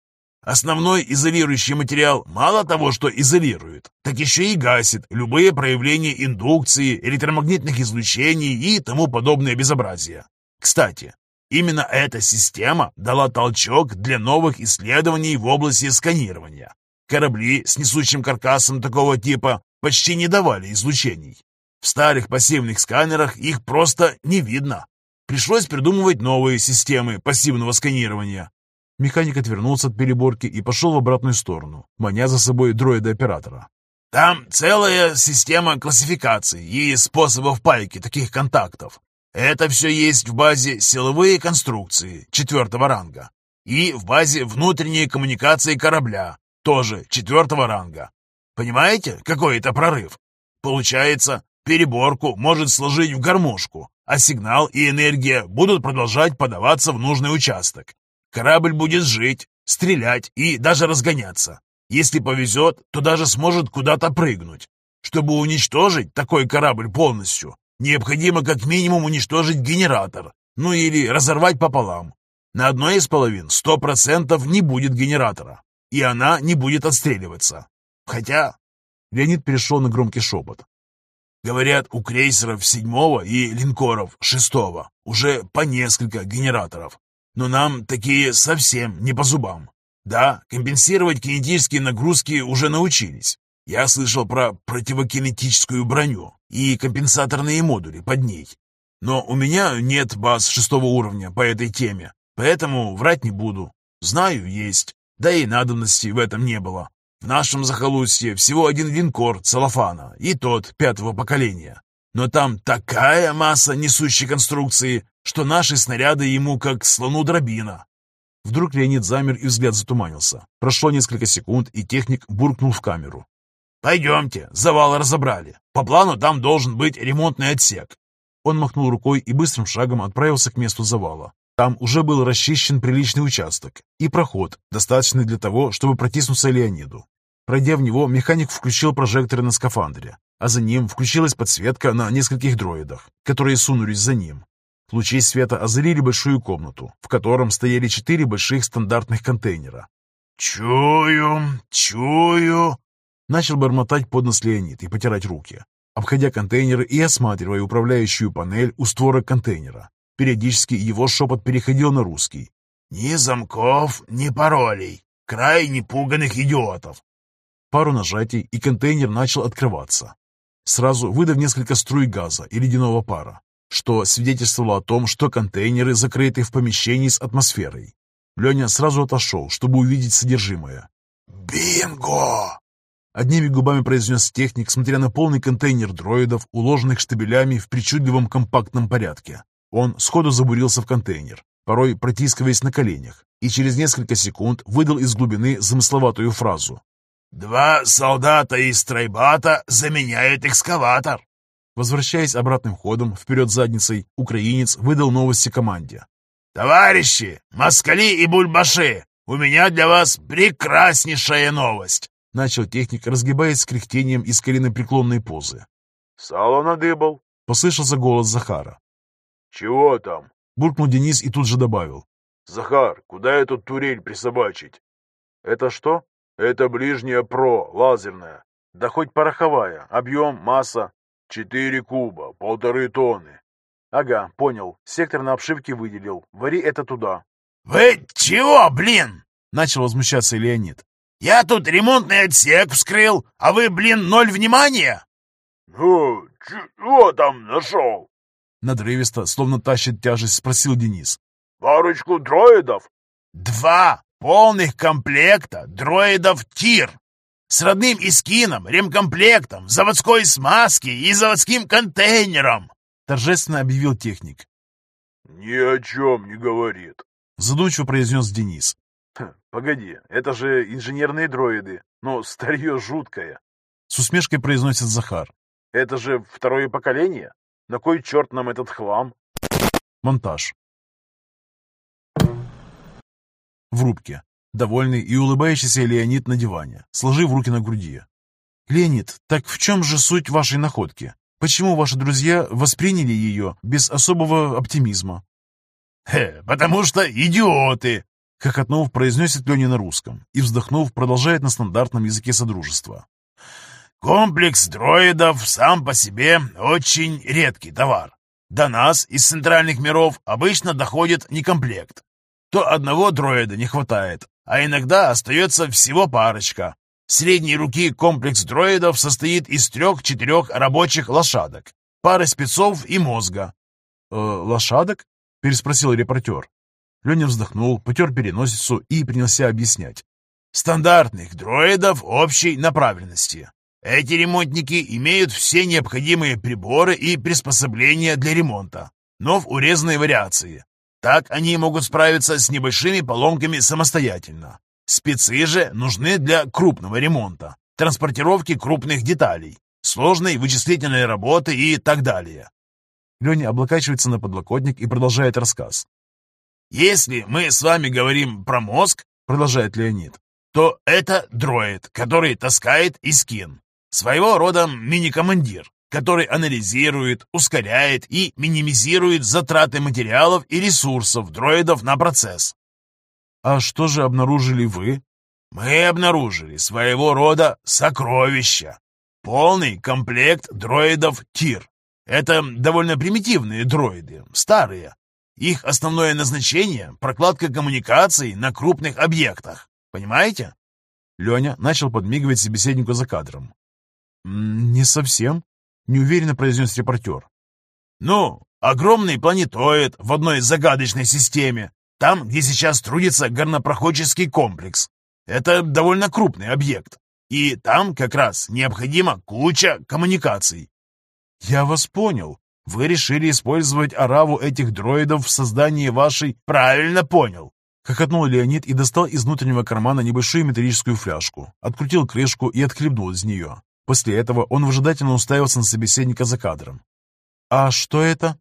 Speaker 2: Основной изолирующий материал мало того, что изолирует, так еще и гасит любые проявления индукции, электромагнитных излучений и тому подобное безобразие. Кстати, именно эта система дала толчок для новых исследований в области сканирования. Корабли с несущим каркасом такого типа почти не давали излучений. В старых пассивных сканерах их просто не видно. Пришлось придумывать новые системы пассивного сканирования.
Speaker 3: Механик отвернулся от переборки и пошел в обратную сторону, маня за собой дроида-оператора.
Speaker 2: «Там целая система классификаций и способов пайки таких контактов. Это все есть в базе силовые конструкции четвертого ранга и в базе внутренней коммуникации корабля, тоже четвертого ранга. Понимаете, какой это прорыв? Получается, переборку может сложить в гармошку, а сигнал и энергия будут продолжать подаваться в нужный участок. Корабль будет жить, стрелять и даже разгоняться. Если повезет, то даже сможет куда-то прыгнуть. Чтобы уничтожить такой корабль полностью, необходимо как минимум уничтожить генератор, ну или разорвать пополам. На одной из половин сто процентов не будет генератора, и она не будет отстреливаться. Хотя...
Speaker 3: Леонид перешел на громкий шепот.
Speaker 2: Говорят, у крейсеров седьмого и линкоров шестого уже по несколько генераторов. Но нам такие совсем не по зубам. Да, компенсировать кинетические нагрузки уже научились. Я слышал про противокинетическую броню и компенсаторные модули под ней. Но у меня нет баз шестого уровня по этой теме, поэтому врать не буду. Знаю, есть, да и надобности в этом не было. В нашем захолустье всего один линкор целлофана, и тот пятого поколения. Но там такая масса несущей конструкции, что наши снаряды ему как слону дробина.
Speaker 3: Вдруг Леонид замер и взгляд затуманился. Прошло несколько секунд, и техник буркнул в камеру.
Speaker 2: «Пойдемте, завал разобрали. По плану там должен быть ремонтный отсек».
Speaker 3: Он махнул рукой и быстрым шагом отправился к месту завала. Там уже был расчищен приличный участок и проход, достаточный для того, чтобы протиснуться Леониду. Пройдя в него, механик включил прожекторы на скафандре, а за ним включилась подсветка на нескольких дроидах, которые сунулись за ним. Лучи света озарили большую комнату, в котором стояли четыре больших стандартных контейнера.
Speaker 2: «Чую, чую!»
Speaker 3: Начал бормотать под нос Леонид и потирать руки, обходя контейнеры и осматривая управляющую панель у створок контейнера. Периодически его шепот переходил на русский.
Speaker 2: «Ни замков, ни паролей. Крайне пуганных идиотов.
Speaker 3: Пару нажатий, и контейнер начал открываться, сразу выдав несколько струй газа и ледяного пара, что свидетельствовало о том, что контейнеры закрыты в помещении с атмосферой. Леня сразу отошел, чтобы увидеть содержимое.
Speaker 2: «Бинго!»
Speaker 3: Одними губами произнес техник, смотря на полный контейнер дроидов, уложенных штабелями в причудливом компактном порядке. Он сходу забурился в контейнер, порой протискиваясь на коленях, и через несколько секунд выдал из глубины замысловатую фразу.
Speaker 2: «Два солдата из стройбата заменяют экскаватор».
Speaker 3: Возвращаясь обратным ходом, вперед задницей, украинец выдал новости команде.
Speaker 2: «Товарищи, москали и бульбаши, у меня для вас прекраснейшая новость!»
Speaker 3: Начал техник, разгибаясь с кряхтением из коленопреклонной позы.
Speaker 1: «Сало надыбал», —
Speaker 3: послышался голос Захара.
Speaker 1: «Чего там?»
Speaker 3: — буркнул Денис и тут же добавил.
Speaker 1: «Захар, куда эту турель присобачить?» «Это что?» «Это ближняя ПРО, лазерная. Да хоть пороховая. Объем, масса. Четыре куба, полторы тонны». «Ага, понял. Сектор на обшивке выделил. Вари это туда».
Speaker 2: «Вы чего, блин?»
Speaker 3: — начал возмущаться Леонид.
Speaker 2: «Я тут ремонтный отсек вскрыл, а вы, блин, ноль внимания?»
Speaker 1: «Ну, чего там нашел?»
Speaker 3: Надрывисто, словно тащит тяжесть, спросил Денис.
Speaker 1: «Парочку дроидов?»
Speaker 2: «Два полных комплекта дроидов ТИР с родным искином, ремкомплектом, заводской смазки и заводским контейнером!»
Speaker 3: Торжественно объявил техник.
Speaker 1: «Ни о чем не говорит»,
Speaker 3: Задумчиво произнес Денис.
Speaker 1: «Погоди, это же инженерные дроиды, но старье жуткое!»
Speaker 3: С усмешкой произносит Захар.
Speaker 1: «Это же второе поколение? На кой черт нам этот хлам?»
Speaker 3: Монтаж. В рубке. Довольный и улыбающийся Леонид на диване, сложив руки на груди. «Леонид, так в чем же суть вашей находки? Почему ваши друзья восприняли ее без особого оптимизма?»
Speaker 2: «Хе, потому что идиоты!»
Speaker 3: Хохотнув, произносит Леня на русском и, вздохнув, продолжает на стандартном языке Содружества.
Speaker 2: «Комплекс дроидов сам по себе очень редкий товар. До нас из центральных миров обычно доходит некомплект. То одного дроида не хватает, а иногда остается всего парочка. Средней руки комплекс дроидов состоит из трех-четырех рабочих лошадок, пары спецов и мозга.
Speaker 3: «Э, «Лошадок?» — переспросил репортер. Леня вздохнул, потер переносицу и принялся объяснять.
Speaker 2: «Стандартных дроидов общей направленности. Эти ремонтники имеют все необходимые приборы и приспособления для ремонта, но в урезанной вариации. Так они могут справиться с небольшими поломками самостоятельно. Спецы же нужны для крупного ремонта, транспортировки крупных деталей, сложной вычислительной работы и так далее.
Speaker 3: Леня облокачивается на подлокотник и продолжает рассказ.
Speaker 2: «Если мы с вами говорим про мозг, — продолжает Леонид, — то это дроид, который таскает Искин. Своего рода мини-командир, который анализирует, ускоряет и минимизирует затраты материалов и ресурсов дроидов на процесс.
Speaker 3: А что же обнаружили вы?
Speaker 2: Мы обнаружили своего рода сокровища. Полный комплект дроидов ТИР. Это довольно примитивные дроиды, старые, их основное назначение — прокладка коммуникаций на крупных объектах. Понимаете?
Speaker 3: Леня начал подмигивать собеседнику за кадром. «Не совсем», — неуверенно произнес репортер.
Speaker 2: «Ну, огромный планетоид в одной загадочной системе, там, где сейчас трудится горнопроходческий комплекс. Это довольно крупный объект. И там как раз необходима куча коммуникаций».
Speaker 3: «Я вас понял», вы решили использовать ораву этих дроидов в создании вашей...
Speaker 2: Правильно понял.
Speaker 3: Хохотнул Леонид и достал из внутреннего кармана небольшую металлическую фляжку, открутил крышку и отхлебнул из нее. После этого он выжидательно уставился на собеседника за кадром. «А что это?»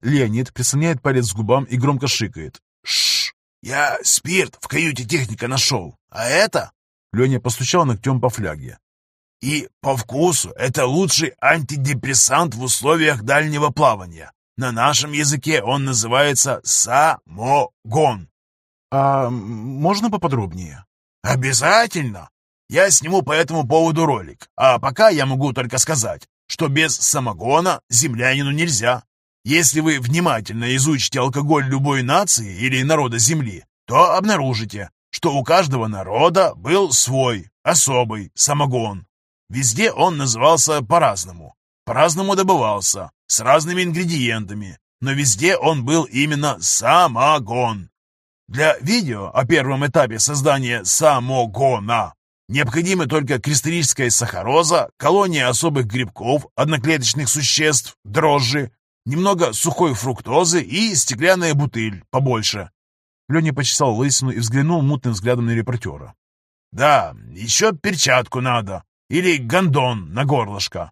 Speaker 3: Леонид прислоняет палец к губам и громко шикает.
Speaker 2: «Шш! Я спирт в каюте техника нашел. А это?»
Speaker 3: Леня постучал ногтем по фляге.
Speaker 2: И по вкусу это лучший антидепрессант в условиях дальнего плавания. На нашем языке он называется самогон.
Speaker 3: А можно поподробнее?
Speaker 2: Обязательно. Я сниму по этому поводу ролик. А пока я могу только сказать, что без самогона землянину нельзя. Если вы внимательно изучите алкоголь любой нации или народа Земли, то обнаружите, что у каждого народа был свой, особый самогон. Везде он назывался по-разному, по-разному добывался, с разными ингредиентами, но везде он был именно самогон. Для видео о первом этапе создания самогона Необходимы только кристаллическая сахароза, колония особых грибков, одноклеточных существ, дрожжи, немного сухой фруктозы и стеклянная бутыль побольше.
Speaker 3: Леня почесал лысину и взглянул мутным взглядом на репортера.
Speaker 2: «Да, еще перчатку надо. Или гондон на горлышко».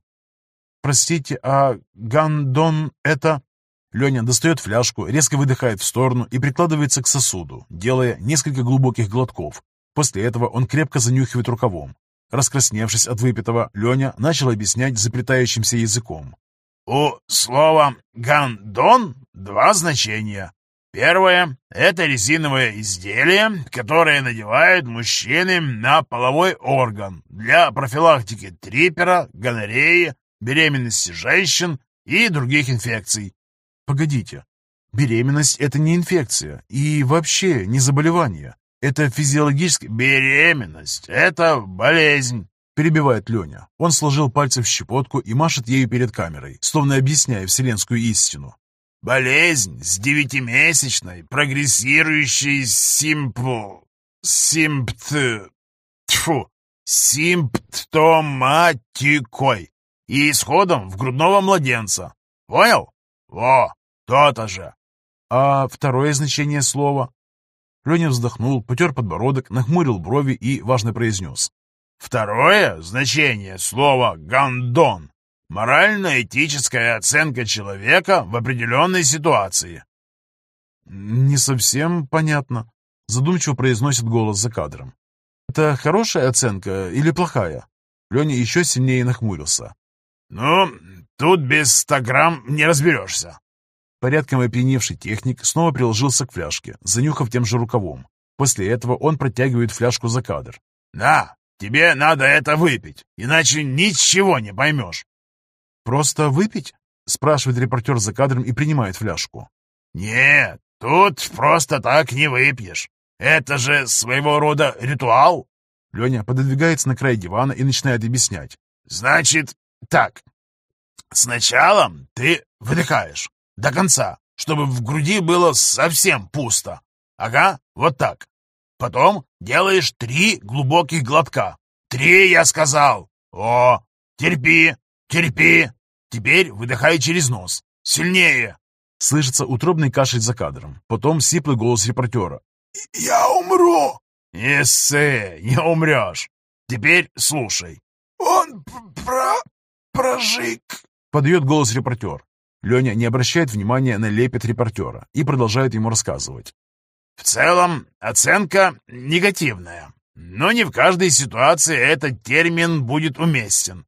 Speaker 3: «Простите, а гондон это...» Леня достает фляжку, резко выдыхает в сторону и прикладывается к сосуду, делая несколько глубоких глотков. После этого он крепко занюхивает рукавом. Раскрасневшись от выпитого, Леня начал объяснять заплетающимся языком.
Speaker 2: «У слова «гондон» два значения. Первое – это резиновое изделие, которое надевают мужчины на половой орган для профилактики трипера, гонореи, беременности женщин и других инфекций.
Speaker 3: Погодите, беременность – это не инфекция и вообще не заболевание. Это физиологическая
Speaker 2: беременность, это болезнь,
Speaker 3: перебивает Леня. Он сложил пальцы в щепотку и машет ею перед камерой, словно объясняя вселенскую истину.
Speaker 2: Болезнь с девятимесячной, прогрессирующей симпу... симпт... тьфу, симптоматикой и исходом в грудного младенца. Понял? Во, то-то же.
Speaker 3: А второе значение слова? Леня вздохнул, потер подбородок, нахмурил брови и важно произнес.
Speaker 2: Второе значение слова «гандон» Морально-этическая оценка человека в определенной ситуации.
Speaker 3: Не совсем понятно. Задумчиво произносит голос за кадром. Это хорошая оценка или плохая? Леня еще сильнее нахмурился.
Speaker 2: Ну, тут без ста грамм не разберешься.
Speaker 3: Порядком опьяневший техник снова приложился к фляжке, занюхав тем же рукавом. После этого он протягивает фляжку за кадр.
Speaker 2: «Да, тебе надо это выпить, иначе ничего не поймешь».
Speaker 3: «Просто выпить?» — спрашивает репортер за кадром и принимает фляжку.
Speaker 2: «Нет, тут просто так не выпьешь. Это же своего рода ритуал».
Speaker 3: Леня пододвигается на край дивана и начинает объяснять.
Speaker 2: «Значит, так. Сначала ты выдыхаешь до конца, чтобы в груди было совсем пусто. Ага, вот так. Потом делаешь три глубоких глотка. Три, я сказал. О, терпи, терпи. Теперь выдыхай через нос. Сильнее!»
Speaker 3: Слышится утробный кашель за кадром. Потом сиплый голос репортера.
Speaker 2: «Я умру!» «Не ссы, не умрешь. Теперь слушай». «Он про... прожиг!»
Speaker 3: Подает голос репортер. Леня не обращает внимания на лепет репортера и продолжает ему рассказывать.
Speaker 2: «В целом, оценка негативная, но не в каждой ситуации этот термин будет уместен.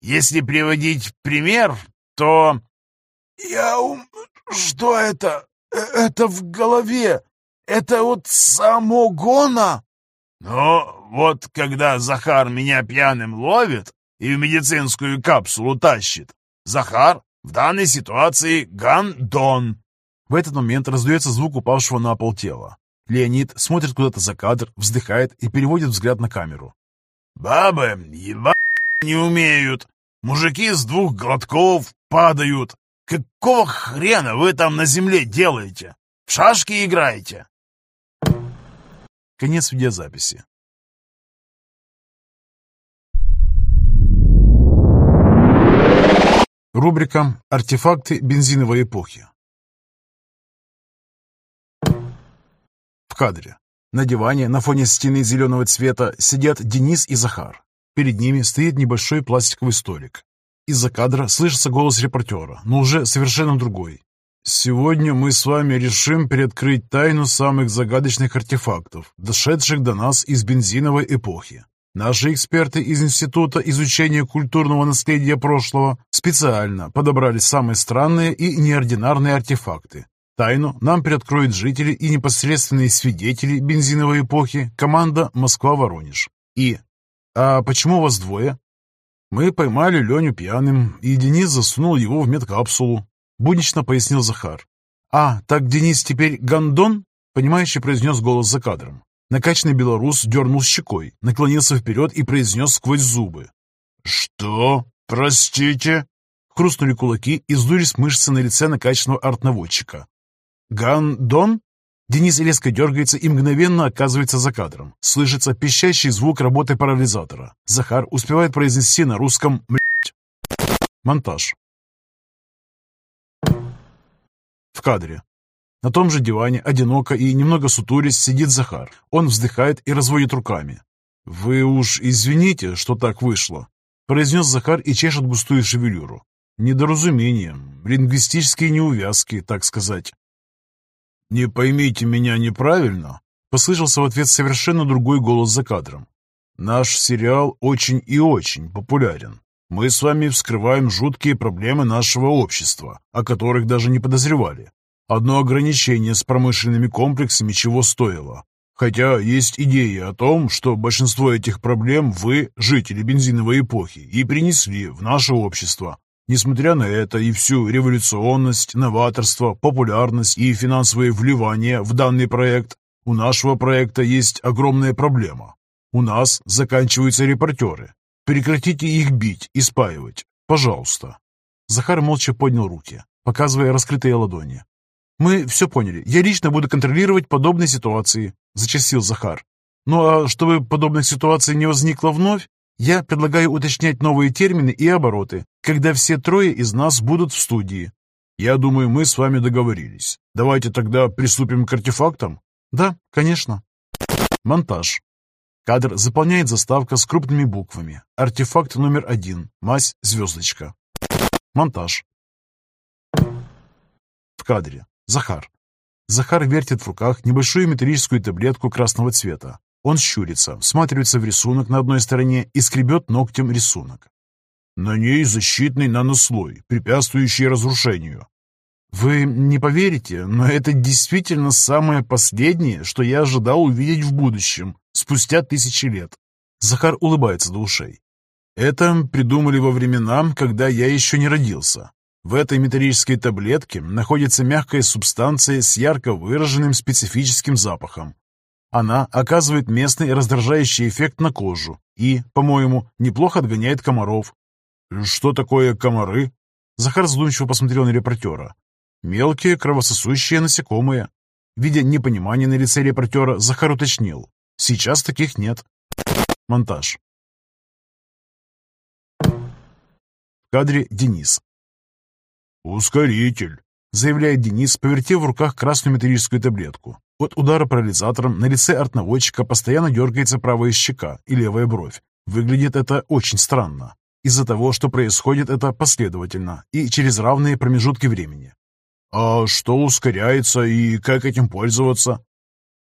Speaker 2: Если приводить пример, то... Я ум... Что это? Э, это в голове. Это вот самогона? Ну, вот когда Захар меня пьяным ловит и в медицинскую капсулу тащит, Захар в данной ситуации гандон.
Speaker 3: В этот момент раздается звук упавшего на пол тела. Леонид смотрит куда-то за кадр, вздыхает и переводит взгляд на камеру.
Speaker 2: «Бабы, еба не умеют. Мужики с двух глотков падают. Какого хрена вы там на земле делаете? В шашки играете?»
Speaker 3: Конец видеозаписи. Рубрика «Артефакты бензиновой эпохи». В кадре. На диване на фоне стены зеленого цвета сидят Денис и Захар. Перед ними стоит небольшой пластиковый столик. Из-за кадра слышится голос репортера, но уже совершенно другой. «Сегодня мы с вами решим приоткрыть тайну самых загадочных артефактов, дошедших до нас из бензиновой эпохи. Наши эксперты из Института изучения культурного наследия прошлого специально подобрали самые странные и неординарные артефакты. Тайну нам приоткроют жители и непосредственные свидетели бензиновой эпохи команда «Москва-Воронеж». И «А почему вас двое?» «Мы поймали Леню пьяным, и Денис засунул его в медкапсулу», — буднично пояснил Захар. «А, так Денис теперь гондон?» — понимающе произнес голос за кадром. Накачанный белорус дернул щекой, наклонился вперед и произнес сквозь зубы.
Speaker 2: «Что? Простите?»
Speaker 3: Хрустнули кулаки и сдулись мышцы на лице накачанного артнаводчика. «Гандон?» Денис резко дергается и мгновенно оказывается за кадром. Слышится пищащий звук работы парализатора. Захар успевает произнести на русском «млять». Монтаж. В кадре. На том же диване, одиноко и немного сутурясь, сидит Захар. Он вздыхает и разводит руками. «Вы уж извините, что так вышло», — произнес Захар и чешет густую шевелюру. «Недоразумение, лингвистические неувязки, так сказать». «Не поймите меня неправильно», — послышался в ответ совершенно другой голос за кадром. «Наш сериал очень и очень популярен. Мы с вами вскрываем жуткие проблемы нашего общества, о которых даже не подозревали. Одно ограничение с промышленными комплексами чего стоило. Хотя есть идеи о том, что большинство этих проблем вы, жители бензиновой эпохи, и принесли в наше общество. Несмотря на это и всю революционность, новаторство, популярность и финансовые вливания в данный проект, у нашего проекта есть огромная проблема. У нас заканчиваются репортеры. Прекратите их бить и спаивать. Пожалуйста. Захар молча поднял руки, показывая раскрытые ладони. «Мы все поняли. Я лично буду контролировать подобные ситуации», – зачастил Захар. «Ну а чтобы подобных ситуаций не возникло вновь, я предлагаю уточнять новые термины и обороты, когда все трое из нас будут в студии. Я думаю, мы с вами договорились. Давайте тогда приступим к артефактам? Да, конечно. Монтаж. Кадр заполняет заставка с крупными буквами. Артефакт номер один. Мазь звездочка. Монтаж. В кадре. Захар. Захар вертит в руках небольшую металлическую таблетку красного цвета. Он щурится, всматривается в рисунок на одной стороне и скребет ногтем рисунок. На ней защитный нанослой, препятствующий разрушению. Вы не поверите, но это действительно самое последнее, что я ожидал увидеть в будущем, спустя тысячи лет. Захар улыбается до ушей. Это придумали во времена, когда я еще не родился. В этой металлической таблетке находится мягкая субстанция с ярко выраженным специфическим запахом. Она оказывает местный раздражающий эффект на кожу и, по-моему, неплохо отгоняет комаров. «Что такое комары?» Захар задумчиво посмотрел на репортера. «Мелкие кровососущие насекомые». Видя непонимание на лице репортера, Захар уточнил. «Сейчас таких нет». Монтаж. В кадре Денис.
Speaker 2: «Ускоритель», — заявляет Денис, повертев в руках красную металлическую таблетку.
Speaker 3: От удара парализатором на лице артнаводчика постоянно дергается правая щека и левая бровь. Выглядит это очень странно. Из-за того, что происходит это последовательно и через равные промежутки времени.
Speaker 2: «А что ускоряется и как этим пользоваться?»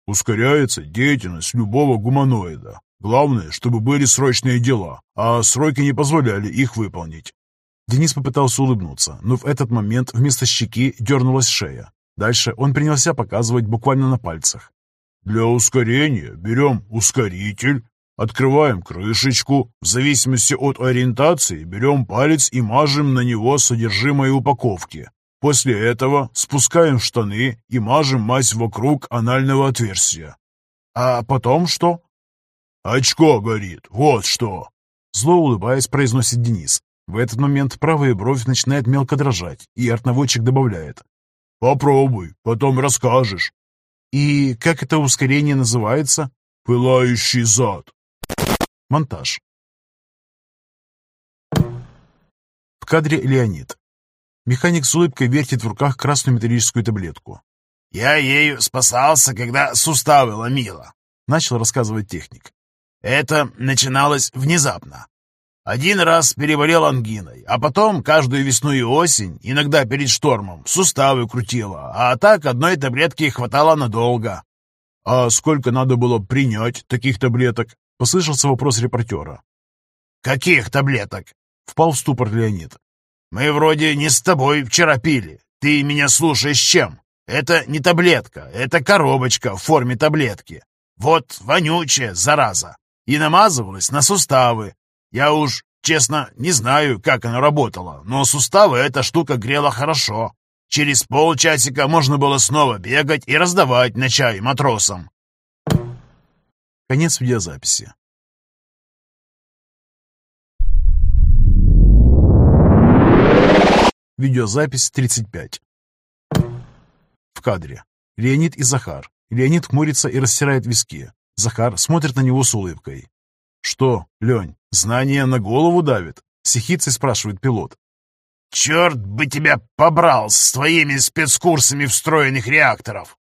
Speaker 2: «Ускоряется деятельность любого гуманоида. Главное, чтобы были срочные дела, а сроки не позволяли их выполнить.
Speaker 3: Денис попытался улыбнуться, но в этот момент вместо щеки дернулась шея. Дальше он принялся показывать буквально на пальцах.
Speaker 2: «Для ускорения берем ускоритель, открываем крышечку, в зависимости от ориентации берем палец и мажем на него содержимое упаковки. После этого спускаем штаны и мажем мазь вокруг анального отверстия.
Speaker 3: А потом что?
Speaker 2: Очко горит, вот что.
Speaker 3: Зло улыбаясь, произносит Денис. В этот момент правая бровь начинает мелко дрожать, и артноводчик добавляет.
Speaker 2: «Попробуй, потом расскажешь».
Speaker 3: «И как это ускорение называется?»
Speaker 2: «Пылающий зад».
Speaker 3: Монтаж. В кадре Леонид. Механик с улыбкой вертит в руках красную металлическую таблетку.
Speaker 4: «Я ею спасался, когда суставы ломило», —
Speaker 3: начал рассказывать техник.
Speaker 4: «Это начиналось внезапно. Один раз переболел ангиной, а потом каждую весну и осень, иногда перед штормом, суставы крутило, а так одной таблетки хватало надолго.
Speaker 2: «А сколько надо было принять таких таблеток?» — послышался вопрос репортера.
Speaker 4: «Каких таблеток?»
Speaker 3: — впал в ступор Леонид.
Speaker 4: «Мы вроде не с тобой вчера пили. Ты меня слушаешь чем? Это не таблетка, это коробочка в форме таблетки. Вот вонючая, зараза. И намазывалась на суставы, я уж, честно, не знаю, как оно работало, но суставы эта штука грела хорошо. Через полчасика можно было снова бегать и раздавать на чай матросам.
Speaker 3: Конец видеозаписи. Видеозапись 35. В кадре. Леонид и Захар. Леонид хмурится и растирает виски. Захар смотрит на него с улыбкой. «Что, Лень, знание на голову давит?» — сихицей спрашивает пилот.
Speaker 2: «Черт бы тебя побрал с твоими спецкурсами встроенных реакторов!»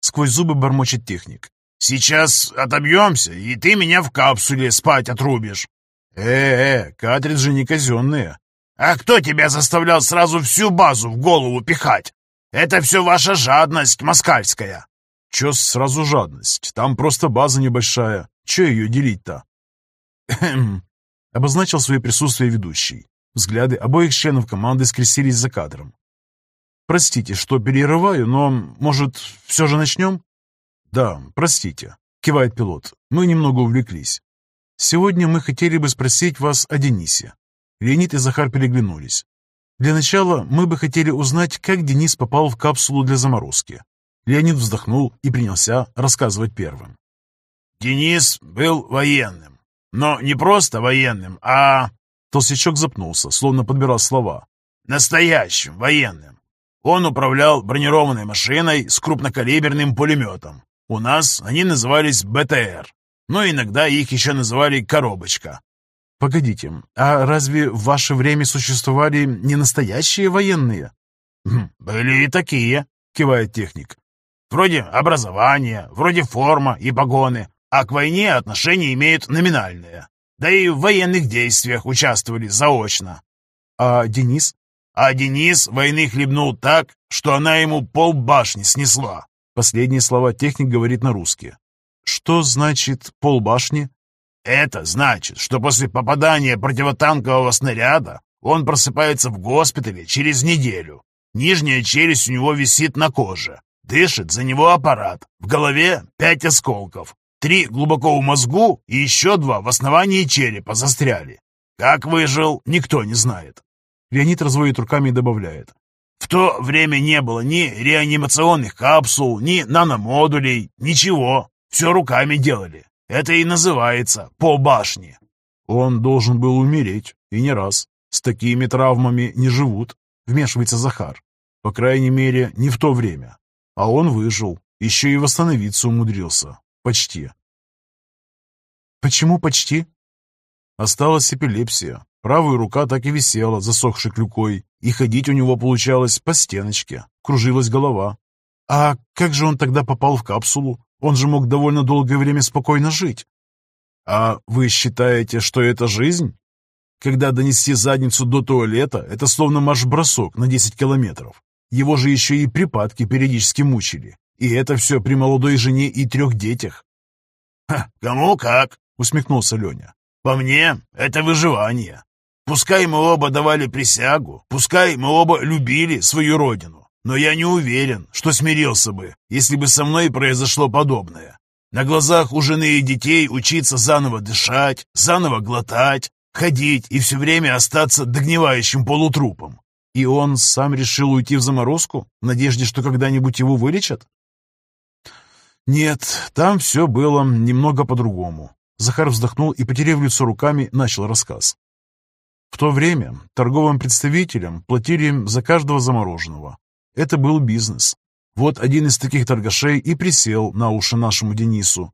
Speaker 3: Сквозь зубы бормочет техник.
Speaker 2: «Сейчас отобьемся, и ты меня в капсуле спать отрубишь!»
Speaker 3: «Э-э, картриджи не казенные!»
Speaker 2: «А кто тебя заставлял сразу всю базу в голову пихать? Это все ваша жадность москальская!»
Speaker 3: «Че сразу жадность? Там просто база небольшая. Че ее делить-то?» Обозначил свое присутствие ведущий. Взгляды обоих членов команды скрестились за кадром. «Простите, что перерываю, но, может, все же начнем?» «Да, простите», — кивает пилот. «Мы немного увлеклись. Сегодня мы хотели бы спросить вас о Денисе». Леонид и Захар переглянулись. «Для начала мы бы хотели узнать, как Денис попал в капсулу для заморозки». Леонид вздохнул и принялся рассказывать первым.
Speaker 2: «Денис был военным. Но не просто военным, а...»
Speaker 3: Толстячок запнулся, словно подбирал слова.
Speaker 2: «Настоящим военным. Он управлял бронированной машиной с крупнокалиберным пулеметом. У нас они назывались БТР, но иногда их еще называли «коробочка».
Speaker 3: «Погодите, а разве в ваше время существовали не настоящие военные?»
Speaker 2: «Хм, «Были и такие», — кивает техник. «Вроде образования, вроде форма и погоны, а к войне отношения имеют номинальные. Да и в военных действиях участвовали заочно.
Speaker 3: А Денис?
Speaker 2: А Денис войны хлебнул так, что она ему полбашни снесла.
Speaker 3: Последние слова техник говорит на русский. Что значит полбашни?
Speaker 2: Это значит, что после попадания противотанкового снаряда он просыпается в госпитале через неделю. Нижняя челюсть у него висит на коже. Дышит за него аппарат. В голове пять осколков. Три глубоко в мозгу и еще два в основании черепа застряли. Как выжил, никто не знает.
Speaker 3: Леонид разводит руками и добавляет.
Speaker 2: В то время не было ни реанимационных капсул, ни наномодулей, ничего. Все руками делали. Это и называется по башне.
Speaker 3: Он должен был умереть, и не раз. С такими травмами не живут, вмешивается Захар. По крайней мере, не в то время. А он выжил, еще и восстановиться умудрился. Почти. Почему почти? Осталась эпилепсия. Правая рука так и висела, засохшей клюкой, и ходить у него получалось по стеночке. Кружилась голова. А как же он тогда попал в капсулу? Он же мог довольно долгое время спокойно жить. А вы считаете, что это жизнь? Когда донести задницу до туалета, это словно марш-бросок на 10 километров. Его же еще и припадки периодически мучили. И это все при молодой жене и трех детях.
Speaker 2: «Ха, кому как», — усмехнулся Леня. «По мне, это выживание. Пускай мы оба давали присягу, пускай мы оба любили свою родину, но я не уверен, что смирился бы, если бы со мной произошло подобное. На глазах у жены и детей учиться заново дышать, заново глотать, ходить и все время остаться догнивающим полутрупом. И он сам решил уйти в заморозку, в надежде, что когда-нибудь его вылечат? Нет, там все было немного по-другому. Захар вздохнул и, потеряв лицо руками, начал рассказ. В то время торговым представителям платили за каждого замороженного. Это был бизнес. Вот один из таких торгашей и присел на уши нашему Денису.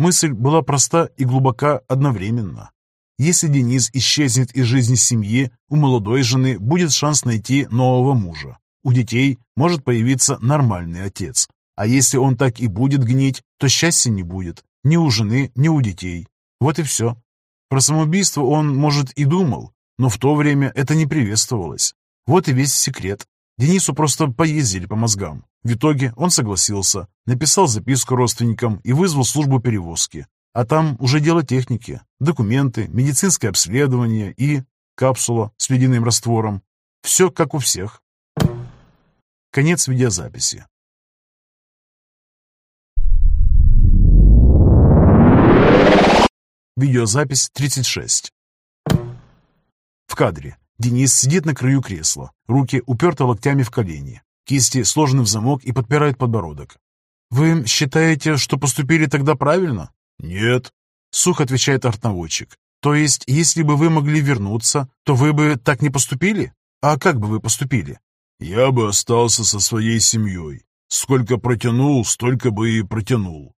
Speaker 2: Мысль была проста и глубока одновременно. Если Денис исчезнет из жизни семьи, у молодой жены будет шанс найти нового мужа. У детей может появиться нормальный отец. А если он так и будет гнить, то счастья не будет ни у жены, ни у детей. Вот и все. Про самоубийство он, может, и думал, но в то время это не приветствовалось. Вот и весь секрет. Денису просто поездили по мозгам. В итоге он согласился, написал записку родственникам и вызвал службу перевозки. А там уже дело техники, документы, медицинское обследование и капсула с ледяным раствором. Все как у всех. Конец видеозаписи. Видеозапись 36. В кадре. Денис сидит на краю кресла, руки уперты локтями в колени, кисти сложены в замок и подпирают подбородок. «Вы считаете, что поступили тогда правильно?» «Нет», —
Speaker 3: сухо отвечает артноводчик. «То есть, если бы вы могли вернуться, то вы бы так не поступили? А как бы вы поступили?»
Speaker 2: «Я бы остался со своей семьей.
Speaker 3: Сколько протянул, столько бы и протянул.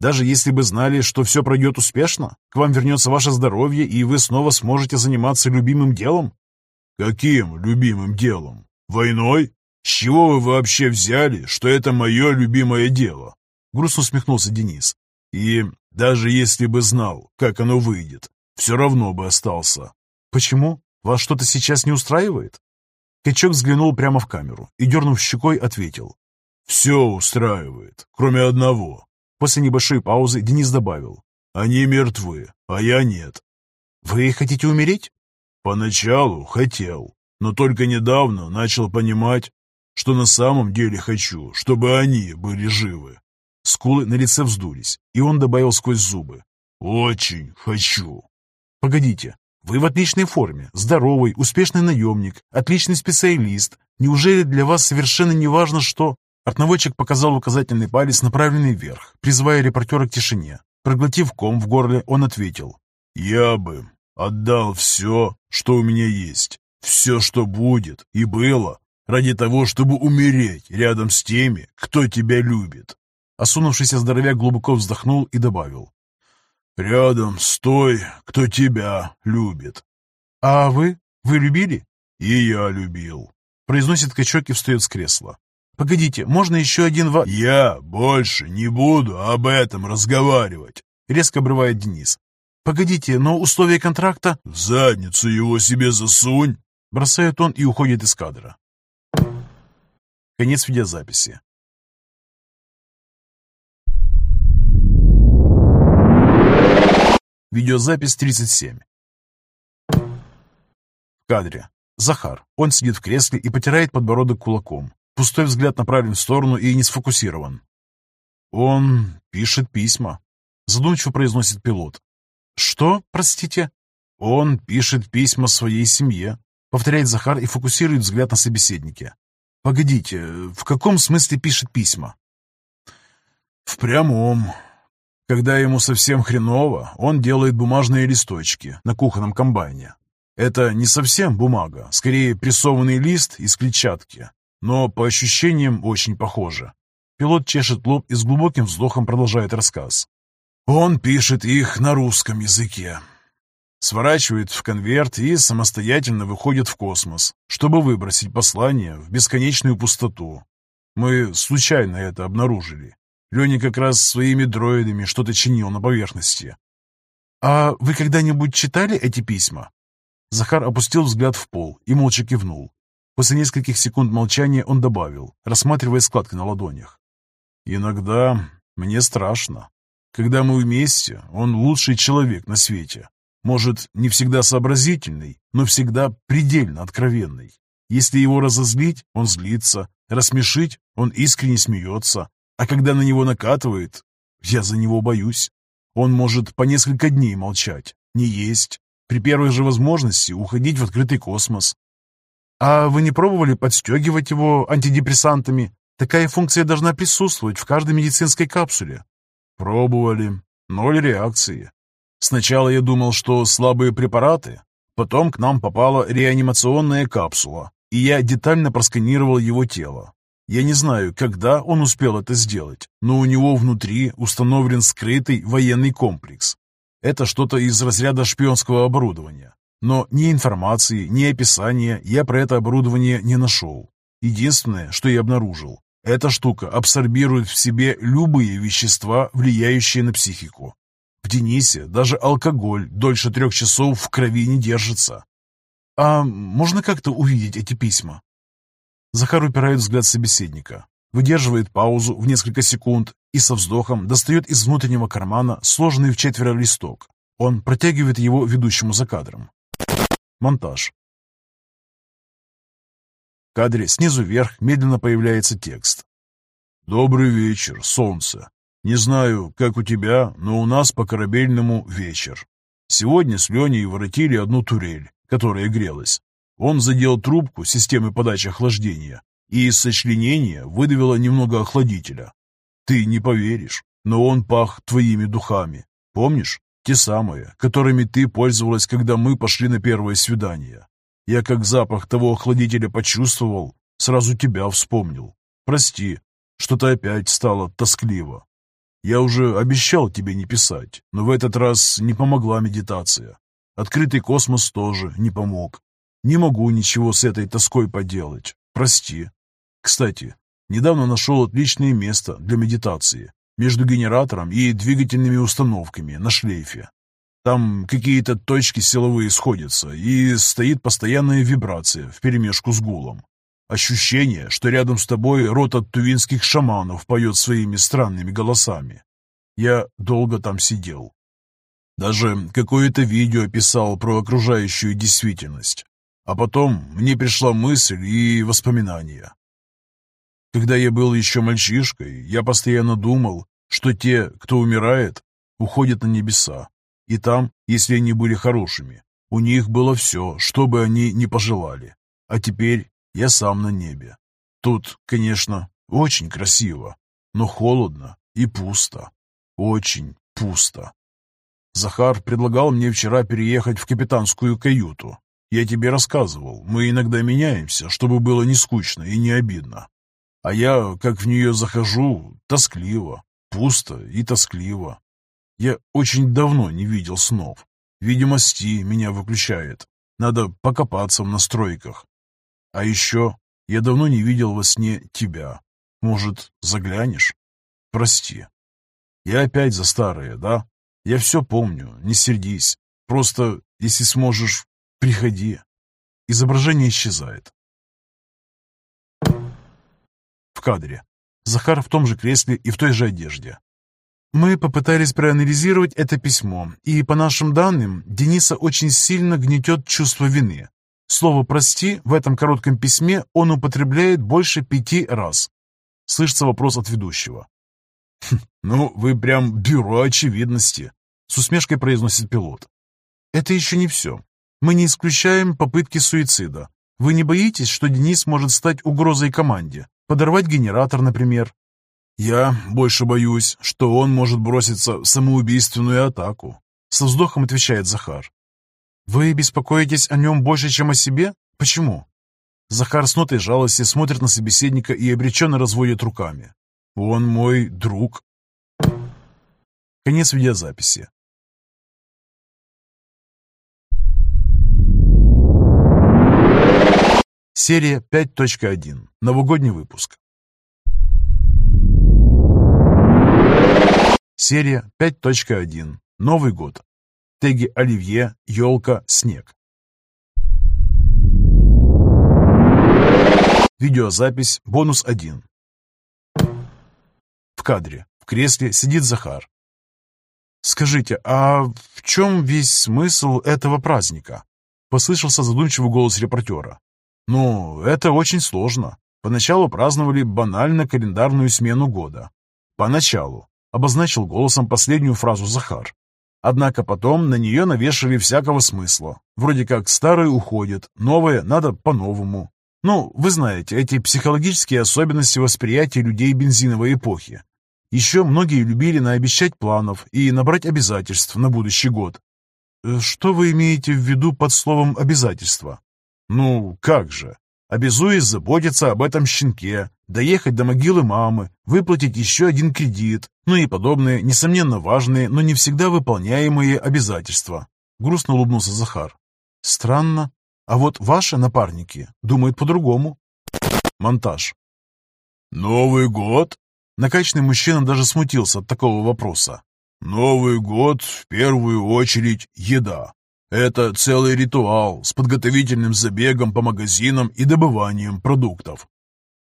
Speaker 1: Даже если бы знали, что все пройдет успешно, к вам вернется ваше здоровье, и вы снова сможете заниматься любимым делом?
Speaker 3: Каким любимым делом? Войной? С чего вы вообще взяли, что это мое любимое дело? Грустно усмехнулся Денис. И даже если бы знал, как оно выйдет, все равно бы остался.
Speaker 1: Почему? Вас что-то сейчас не устраивает? Качок взглянул прямо в камеру и, дернув щекой, ответил.
Speaker 3: «Все устраивает, кроме одного».
Speaker 1: После небольшой паузы Денис добавил.
Speaker 3: «Они мертвы, а я нет».
Speaker 1: «Вы хотите умереть?»
Speaker 3: «Поначалу хотел, но только недавно начал понимать, что на самом деле хочу, чтобы они были живы».
Speaker 1: Скулы на лице вздулись, и он добавил сквозь зубы.
Speaker 3: «Очень хочу».
Speaker 1: «Погодите, вы в отличной форме, здоровый, успешный наемник, отличный специалист. Неужели для вас совершенно не важно, что...» Артноводчик показал указательный палец, направленный вверх, призывая репортера к тишине. Проглотив ком в горле, он ответил.
Speaker 3: «Я бы отдал все, что у меня есть, все, что будет и было, ради того, чтобы умереть рядом с теми, кто тебя любит».
Speaker 1: Осунувшийся здоровяк глубоко вздохнул и добавил.
Speaker 3: Рядом с той, кто тебя любит.
Speaker 1: А вы? Вы любили?
Speaker 3: И я любил.
Speaker 1: Произносит качок и встает с кресла. Погодите, можно еще один ва...
Speaker 3: Я больше не буду об этом разговаривать.
Speaker 1: Резко обрывает Денис. Погодите, но условия контракта...
Speaker 3: В задницу его себе засунь.
Speaker 1: Бросает он и уходит из кадра. Конец видеозаписи. Видеозапись 37. В кадре. Захар. Он сидит в кресле и потирает подбородок кулаком. Пустой взгляд направлен в сторону и не сфокусирован. Он пишет письма. Задумчиво произносит пилот. Что, простите? Он пишет письма своей семье. Повторяет Захар и фокусирует взгляд на собеседнике. Погодите, в каком смысле пишет письма?
Speaker 3: В прямом. Когда ему совсем хреново, он делает бумажные листочки на кухонном комбайне. Это не совсем бумага, скорее прессованный лист из клетчатки, но по ощущениям очень похоже. Пилот чешет лоб и с глубоким вздохом продолжает рассказ. Он пишет их на русском языке. Сворачивает в конверт и самостоятельно выходит в космос, чтобы выбросить послание в бесконечную пустоту. Мы случайно это обнаружили. Леня как раз своими дроидами что-то чинил на поверхности.
Speaker 1: «А вы когда-нибудь читали эти письма?» Захар опустил взгляд в пол и молча кивнул. После нескольких секунд молчания он добавил, рассматривая складки на ладонях.
Speaker 3: «Иногда мне страшно. Когда мы вместе, он лучший человек на свете. Может, не всегда сообразительный, но всегда предельно откровенный. Если его разозлить, он злится, рассмешить, он искренне смеется, а когда на него накатывает, я за него боюсь. Он может по несколько дней молчать, не есть, при первой же возможности уходить в открытый космос.
Speaker 1: А вы не пробовали подстегивать его антидепрессантами? Такая функция должна присутствовать в каждой медицинской капсуле.
Speaker 3: Пробовали. Ноль реакции. Сначала я думал, что слабые препараты. Потом к нам попала реанимационная капсула, и я детально просканировал его тело. Я не знаю, когда он успел это сделать, но у него внутри установлен скрытый военный комплекс. Это что-то из разряда шпионского оборудования. Но ни информации, ни описания я про это оборудование не нашел. Единственное, что я обнаружил, эта штука абсорбирует в себе любые вещества, влияющие на психику. В Денисе даже алкоголь дольше трех часов в крови не держится.
Speaker 1: А можно как-то увидеть эти письма? Захар упирает взгляд собеседника, выдерживает паузу в несколько секунд и со вздохом достает из внутреннего кармана сложенный в четверо листок. Он протягивает его ведущему за кадром. Монтаж. В кадре снизу вверх медленно появляется текст.
Speaker 3: «Добрый вечер, солнце. Не знаю, как у тебя, но у нас по корабельному вечер. Сегодня с Леней воротили одну турель, которая грелась. Он задел трубку системы подачи охлаждения и из сочленения выдавило немного охладителя. Ты не поверишь, но он пах твоими духами. Помнишь? Те самые, которыми ты пользовалась, когда мы пошли на первое свидание. Я как запах того охладителя почувствовал, сразу тебя вспомнил. Прости, что-то опять стало тоскливо. Я уже обещал тебе не писать, но в этот раз не помогла медитация. Открытый космос тоже не помог. Не могу ничего с этой тоской поделать. Прости. Кстати, недавно нашел отличное место для медитации между генератором и двигательными установками на шлейфе. Там какие-то точки силовые сходятся, и стоит постоянная вибрация вперемешку с гулом. Ощущение, что рядом с тобой рота тувинских шаманов поет своими странными голосами. Я долго там сидел. Даже какое-то видео писал про окружающую действительность. А потом мне пришла мысль и воспоминания. Когда я был еще мальчишкой, я постоянно думал, что те, кто умирает, уходят на небеса. И там, если они были хорошими, у них было все, что бы они ни пожелали. А теперь я сам на небе. Тут, конечно, очень красиво, но холодно и пусто. Очень пусто. Захар предлагал мне вчера переехать в капитанскую каюту. Я тебе рассказывал, мы иногда меняемся, чтобы было не скучно и не обидно. А я, как в нее захожу, тоскливо, пусто и тоскливо. Я очень давно не видел снов. Видимости меня выключает. Надо покопаться в настройках. А еще я давно не видел во сне тебя. Может, заглянешь? Прости. Я опять за старое, да? Я все помню, не сердись. Просто, если сможешь, приходи. Изображение исчезает. Кадре. Захар в том же кресле и в той же одежде. Мы попытались проанализировать это письмо, и по нашим данным, Дениса очень сильно гнетет чувство вины. Слово «прости» в этом коротком письме он употребляет больше пяти раз. Слышится вопрос от ведущего. «Хм, «Ну, вы прям бюро очевидности», — с усмешкой произносит пилот. «Это еще не все. Мы не исключаем попытки суицида. Вы не боитесь, что Денис может стать угрозой команде? Подорвать генератор, например?» «Я больше боюсь, что он может броситься в самоубийственную атаку», — со вздохом отвечает Захар. «Вы беспокоитесь о нем больше, чем о себе? Почему?» Захар с нотой жалости смотрит на собеседника и обреченно разводит руками. «Он мой друг». Конец видеозаписи. Серия 5.1. Новогодний выпуск. Серия 5.1. Новый год. Теги Оливье, елка, снег. Видеозапись бонус 1. В кадре, в кресле сидит Захар. «Скажите, а в чем весь смысл этого праздника?» Послышался задумчивый голос репортера. «Ну, это очень сложно. Поначалу праздновали банально календарную смену года. Поначалу обозначил голосом последнюю фразу Захар. Однако потом на нее навешали всякого смысла. Вроде как старое уходит, новое надо по-новому. Ну, вы знаете, эти психологические особенности восприятия людей бензиновой эпохи. Еще многие любили наобещать планов и набрать обязательств на будущий год. Э, что вы имеете в виду под словом «обязательства»? Ну, как же. Обязуясь заботиться об этом щенке, доехать до могилы мамы, выплатить еще один кредит, ну и подобные, несомненно важные, но не всегда выполняемые обязательства. Грустно улыбнулся Захар. Странно. А вот ваши напарники думают по-другому. Монтаж.
Speaker 2: Новый год?
Speaker 3: Накачанный мужчина даже смутился от такого вопроса.
Speaker 2: Новый год, в первую очередь, еда. Это целый ритуал с подготовительным забегом по магазинам и добыванием продуктов.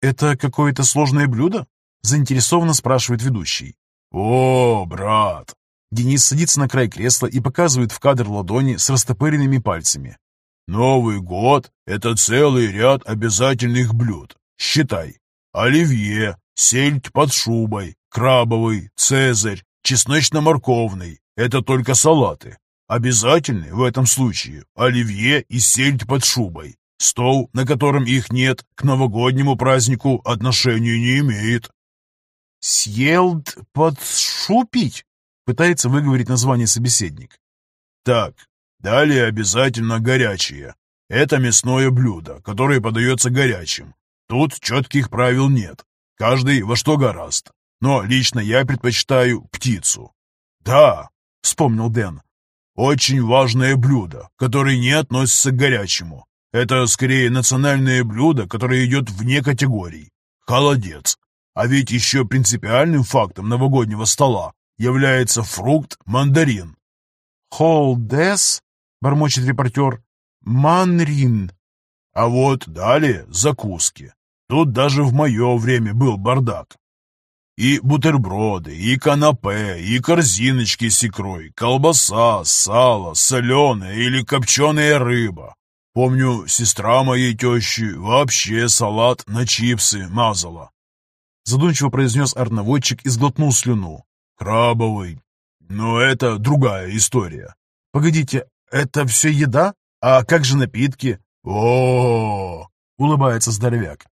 Speaker 3: «Это какое-то сложное блюдо?» – заинтересованно спрашивает ведущий.
Speaker 2: «О, брат!»
Speaker 3: Денис садится на край кресла и показывает в кадр ладони с растопыренными пальцами.
Speaker 2: «Новый год — это целый ряд обязательных блюд. Считай. Оливье, сельдь под шубой, крабовый, цезарь, чесночно-морковный — это только салаты. Обязательны в этом случае оливье и сельдь под шубой. Стол, на котором их нет, к новогоднему празднику отношения не имеет.
Speaker 3: «Съелд под шупить?» — пытается выговорить название собеседник.
Speaker 2: «Так, далее обязательно горячее. Это мясное блюдо, которое подается горячим. Тут четких правил нет.
Speaker 3: Каждый во что гораст. Но лично я предпочитаю птицу. Да, вспомнил Дэн. Очень важное блюдо, которое не относится к горячему. Это скорее национальное блюдо, которое идет вне категорий. Холодец. А ведь еще принципиальным фактом новогоднего стола является фрукт мандарин.
Speaker 1: «Холдес?» — бормочет репортер. «Манрин».
Speaker 3: А вот далее закуски. Тут даже в мое время был бардак. И бутерброды, и канапе, и корзиночки с икрой, колбаса, сало, соленая или копченая рыба. Помню, сестра моей тещи вообще салат на чипсы мазала.
Speaker 1: Задумчиво произнес арноводчик и сглотнул слюну.
Speaker 3: Крабовый. Но это другая история.
Speaker 1: Погодите, это все еда? А как же напитки?
Speaker 3: О,
Speaker 1: улыбается здоровяк.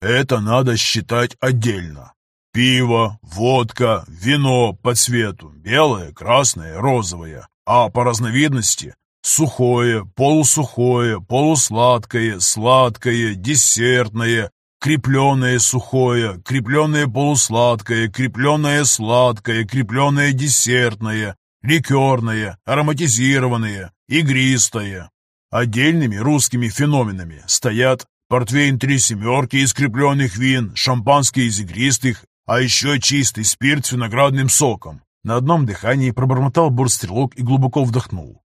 Speaker 3: Это надо считать отдельно. Пиво, водка, вино по цвету, белое, красное, розовое. А по разновидности сухое, полусухое, полусладкое, сладкое, десертное, крепленное сухое, крепленное полусладкое, крепленное сладкое, крепленное десертное, ликерное, ароматизированное, игристое. Отдельными русскими феноменами стоят портвейн три семерки из крепленных вин, шампанское из игристых, а еще чистый спирт с виноградным соком.
Speaker 1: На одном дыхании пробормотал бурстрелок и глубоко вдохнул.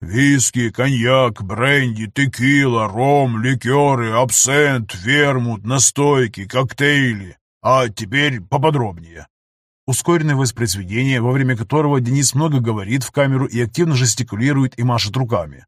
Speaker 3: Виски, коньяк, бренди, текила, ром, ликеры, абсент, вермут, настойки, коктейли. А теперь поподробнее.
Speaker 1: Ускоренное воспроизведение, во время которого Денис много говорит в камеру и активно жестикулирует и машет руками.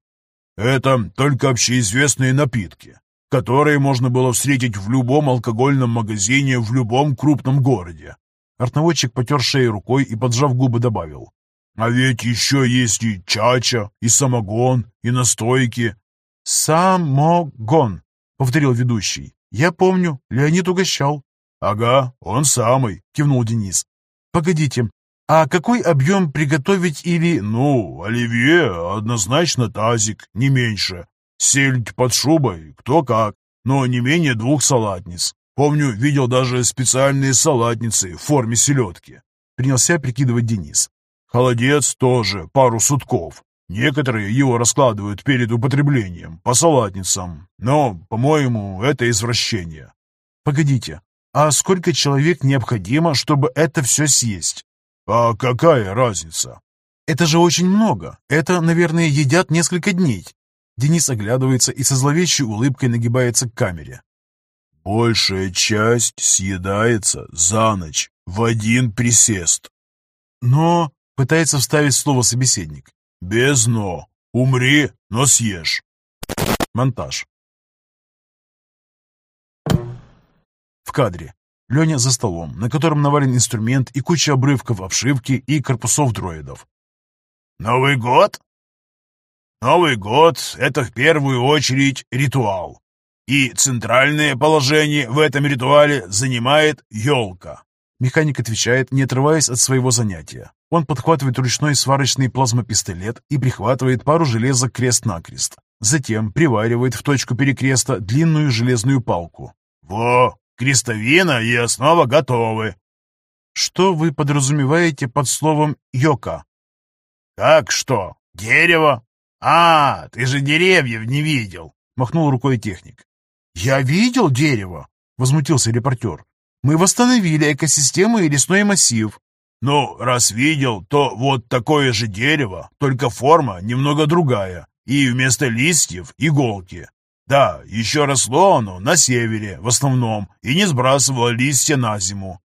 Speaker 3: Это только общеизвестные напитки, которые можно было встретить в любом алкогольном магазине в любом крупном городе.
Speaker 1: Артноводчик потер шею рукой и, поджав губы, добавил.
Speaker 3: А ведь еще есть и чача, и самогон, и настойки.
Speaker 1: «Самогон», — повторил ведущий. «Я помню, Леонид угощал».
Speaker 3: «Ага, он самый», — кивнул Денис.
Speaker 1: «Погодите, а какой объем приготовить или...»
Speaker 3: «Ну, оливье однозначно тазик, не меньше. Сельдь под шубой, кто как, но не менее двух салатниц. Помню, видел даже специальные салатницы в форме селедки».
Speaker 1: Принялся прикидывать Денис.
Speaker 3: Холодец тоже пару сутков. Некоторые его раскладывают перед употреблением, по салатницам. Но, по-моему, это извращение.
Speaker 1: Погодите, а сколько человек необходимо, чтобы это все съесть?
Speaker 3: А какая разница?
Speaker 1: Это же очень много. Это, наверное, едят несколько дней. Денис оглядывается и со зловещей улыбкой нагибается к камере.
Speaker 3: Большая часть съедается за ночь, в один присест.
Speaker 1: Но Пытается вставить слово собеседник.
Speaker 3: «Без «но». Умри, но съешь».
Speaker 1: Монтаж. В кадре. Леня за столом, на котором навален инструмент и куча обрывков обшивки и корпусов дроидов.
Speaker 2: «Новый год?» «Новый год — это в первую очередь ритуал. И центральное положение в этом ритуале занимает елка».
Speaker 1: Механик отвечает, не отрываясь от своего занятия. Он подхватывает ручной сварочный плазмопистолет и прихватывает пару железок крест-накрест. Затем приваривает в точку перекреста длинную железную палку.
Speaker 2: «Во, крестовина и основа готовы!»
Speaker 1: «Что вы подразумеваете под словом «йока»?»
Speaker 2: «Как что? Дерево? А, ты же деревьев не видел!» — махнул рукой техник.
Speaker 1: «Я видел дерево!» — возмутился репортер. «Мы восстановили экосистему и лесной массив.
Speaker 2: Ну, раз видел, то вот такое же дерево, только форма немного другая, и вместо листьев иголки. Да, еще росло оно на севере в основном и не сбрасывало листья на зиму.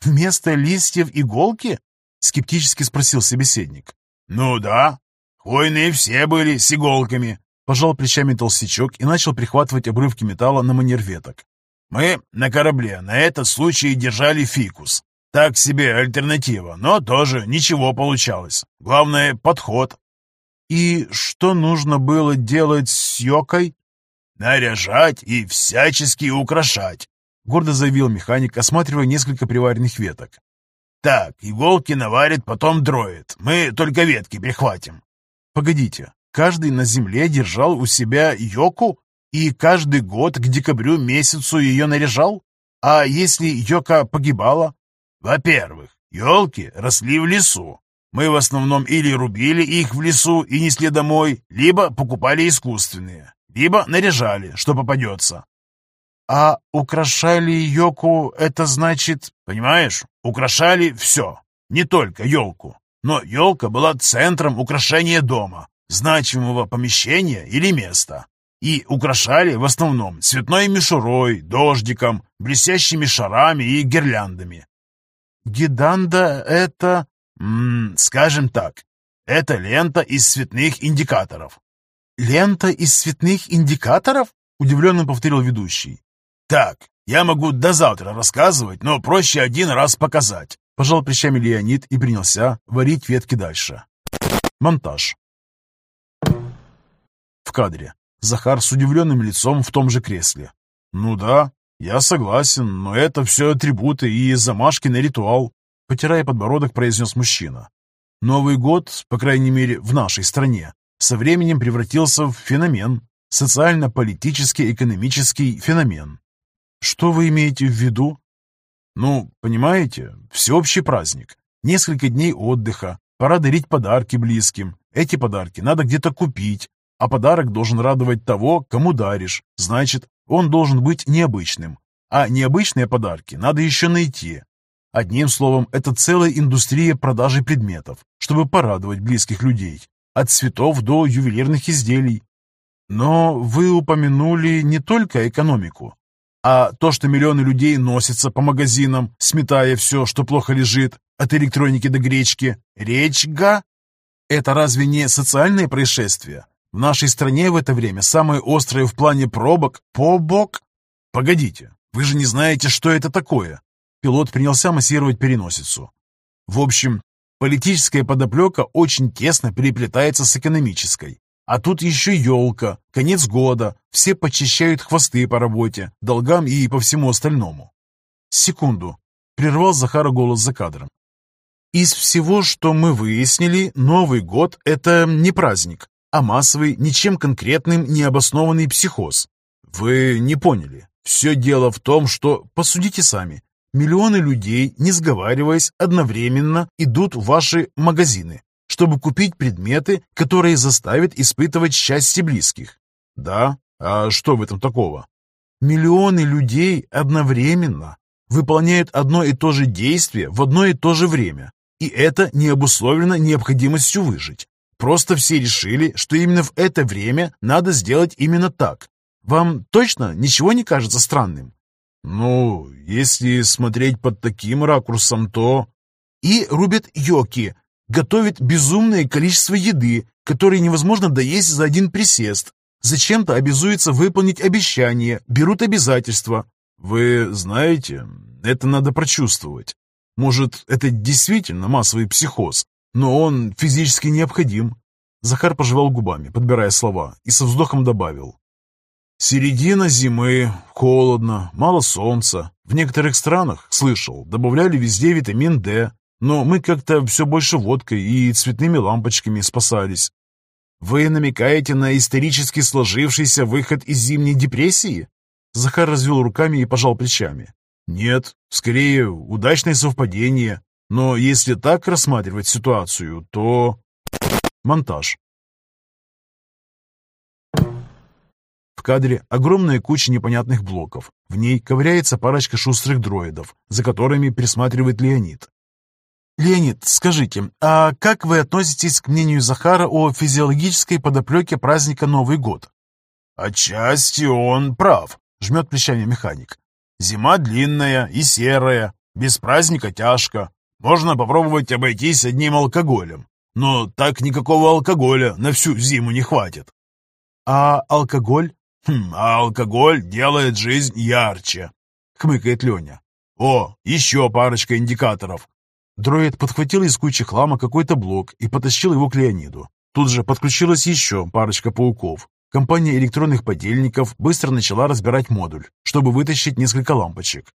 Speaker 1: «Вместо листьев иголки?» — скептически спросил собеседник.
Speaker 2: «Ну да, хвойные все были с иголками», —
Speaker 1: пожал плечами толстячок и начал прихватывать обрывки металла на манер веток.
Speaker 2: «Мы на корабле на этот случай держали фикус. Так себе альтернатива, но тоже ничего получалось. Главное — подход.
Speaker 1: И что нужно было делать с Йокой?
Speaker 2: Наряжать и всячески украшать,
Speaker 1: гордо заявил механик, осматривая несколько приваренных веток.
Speaker 2: Так, иголки наварит, потом дроид. Мы только ветки прихватим.
Speaker 1: Погодите, каждый на земле держал у себя Йоку и каждый год к декабрю месяцу ее наряжал?
Speaker 3: А если Йока погибала?
Speaker 2: Во-первых, елки росли в лесу. Мы в основном или рубили их в лесу и несли домой, либо покупали искусственные, либо наряжали, что попадется.
Speaker 3: А украшали Йоку, это значит...
Speaker 2: Понимаешь, украшали все, не только елку. Но елка была центром украшения дома, значимого помещения или места. И украшали в основном цветной мишурой, дождиком, блестящими шарами и гирляндами.
Speaker 3: Гиданда — это...
Speaker 2: М -м, скажем так, это лента из цветных индикаторов.
Speaker 3: «Лента из цветных индикаторов?» — удивленно повторил ведущий.
Speaker 2: «Так, я могу до завтра рассказывать, но проще один раз показать».
Speaker 3: Пожал плечами Леонид и принялся варить ветки дальше. Монтаж. В кадре. Захар с удивленным лицом в том же кресле. «Ну да, я согласен, но это все атрибуты и замашки на ритуал», потирая подбородок, произнес мужчина. «Новый год, по крайней мере, в нашей стране, со временем превратился в феномен, социально-политический, экономический феномен. Что вы имеете в виду? Ну, понимаете, всеобщий праздник, несколько дней отдыха, пора дарить подарки близким. Эти подарки надо где-то купить, а подарок должен радовать того, кому даришь. Значит, он должен быть необычным. А необычные подарки надо еще найти. Одним словом, это целая индустрия продажи предметов, чтобы порадовать близких людей. От цветов до ювелирных изделий. Но вы упомянули не только экономику, а то, что миллионы людей носятся по магазинам, сметая все, что плохо лежит, от электроники до гречки. Речга? Это разве не социальное происшествие? В нашей стране в это время самое острое в плане пробок – побок. Погодите, вы же не знаете, что это такое. Пилот принялся массировать переносицу. В общем, политическая подоплека очень тесно переплетается с экономической. А тут еще елка, конец года, все почищают хвосты по работе, долгам и по всему остальному. Секунду, прервал Захара голос за кадром. Из всего, что мы выяснили, Новый год – это не праздник, а массовый, ничем конкретным не обоснованный психоз. Вы не поняли. Все дело в том, что, посудите сами, миллионы людей, не сговариваясь, одновременно идут в ваши магазины, чтобы купить предметы, которые заставят испытывать счастье близких. Да, а что в этом такого? Миллионы людей одновременно выполняют одно и то же действие в одно и то же время, и это не обусловлено необходимостью выжить. Просто все решили, что именно в это время надо сделать именно так. Вам точно ничего не кажется странным? Ну, если смотреть под таким ракурсом, то... И рубят йоки, готовят безумное количество еды, которые невозможно доесть за один присест. Зачем-то обязуются выполнить обещания, берут обязательства. Вы знаете, это надо прочувствовать. Может, это действительно массовый психоз, но он физически необходим. Захар пожевал губами, подбирая слова, и со вздохом добавил. Середина зимы, холодно, мало солнца. В некоторых странах, слышал, добавляли везде витамин D, но мы как-то все больше водкой и цветными лампочками спасались. Вы намекаете на исторически сложившийся выход из зимней депрессии? Захар развел руками и пожал плечами. Нет, скорее удачное совпадение. Но если так рассматривать ситуацию, то... Монтаж. В кадре огромная куча непонятных блоков. В ней ковыряется парочка шустрых дроидов, за которыми присматривает Леонид. «Леонид, скажите, а как вы относитесь к мнению Захара о физиологической подоплеке праздника Новый год?»
Speaker 2: «Отчасти он прав», — жмет плечами механик. «Зима длинная и серая, без праздника тяжко. Можно попробовать обойтись одним алкоголем, но так никакого алкоголя на всю зиму не хватит».
Speaker 3: «А алкоголь?»
Speaker 2: «Хм, а алкоголь делает жизнь ярче», — хмыкает Леня. «О, еще парочка индикаторов.
Speaker 3: Дроид подхватил из кучи хлама какой-то блок и потащил его к Леониду. Тут же подключилась еще парочка пауков. Компания электронных подельников быстро начала разбирать модуль, чтобы вытащить несколько лампочек.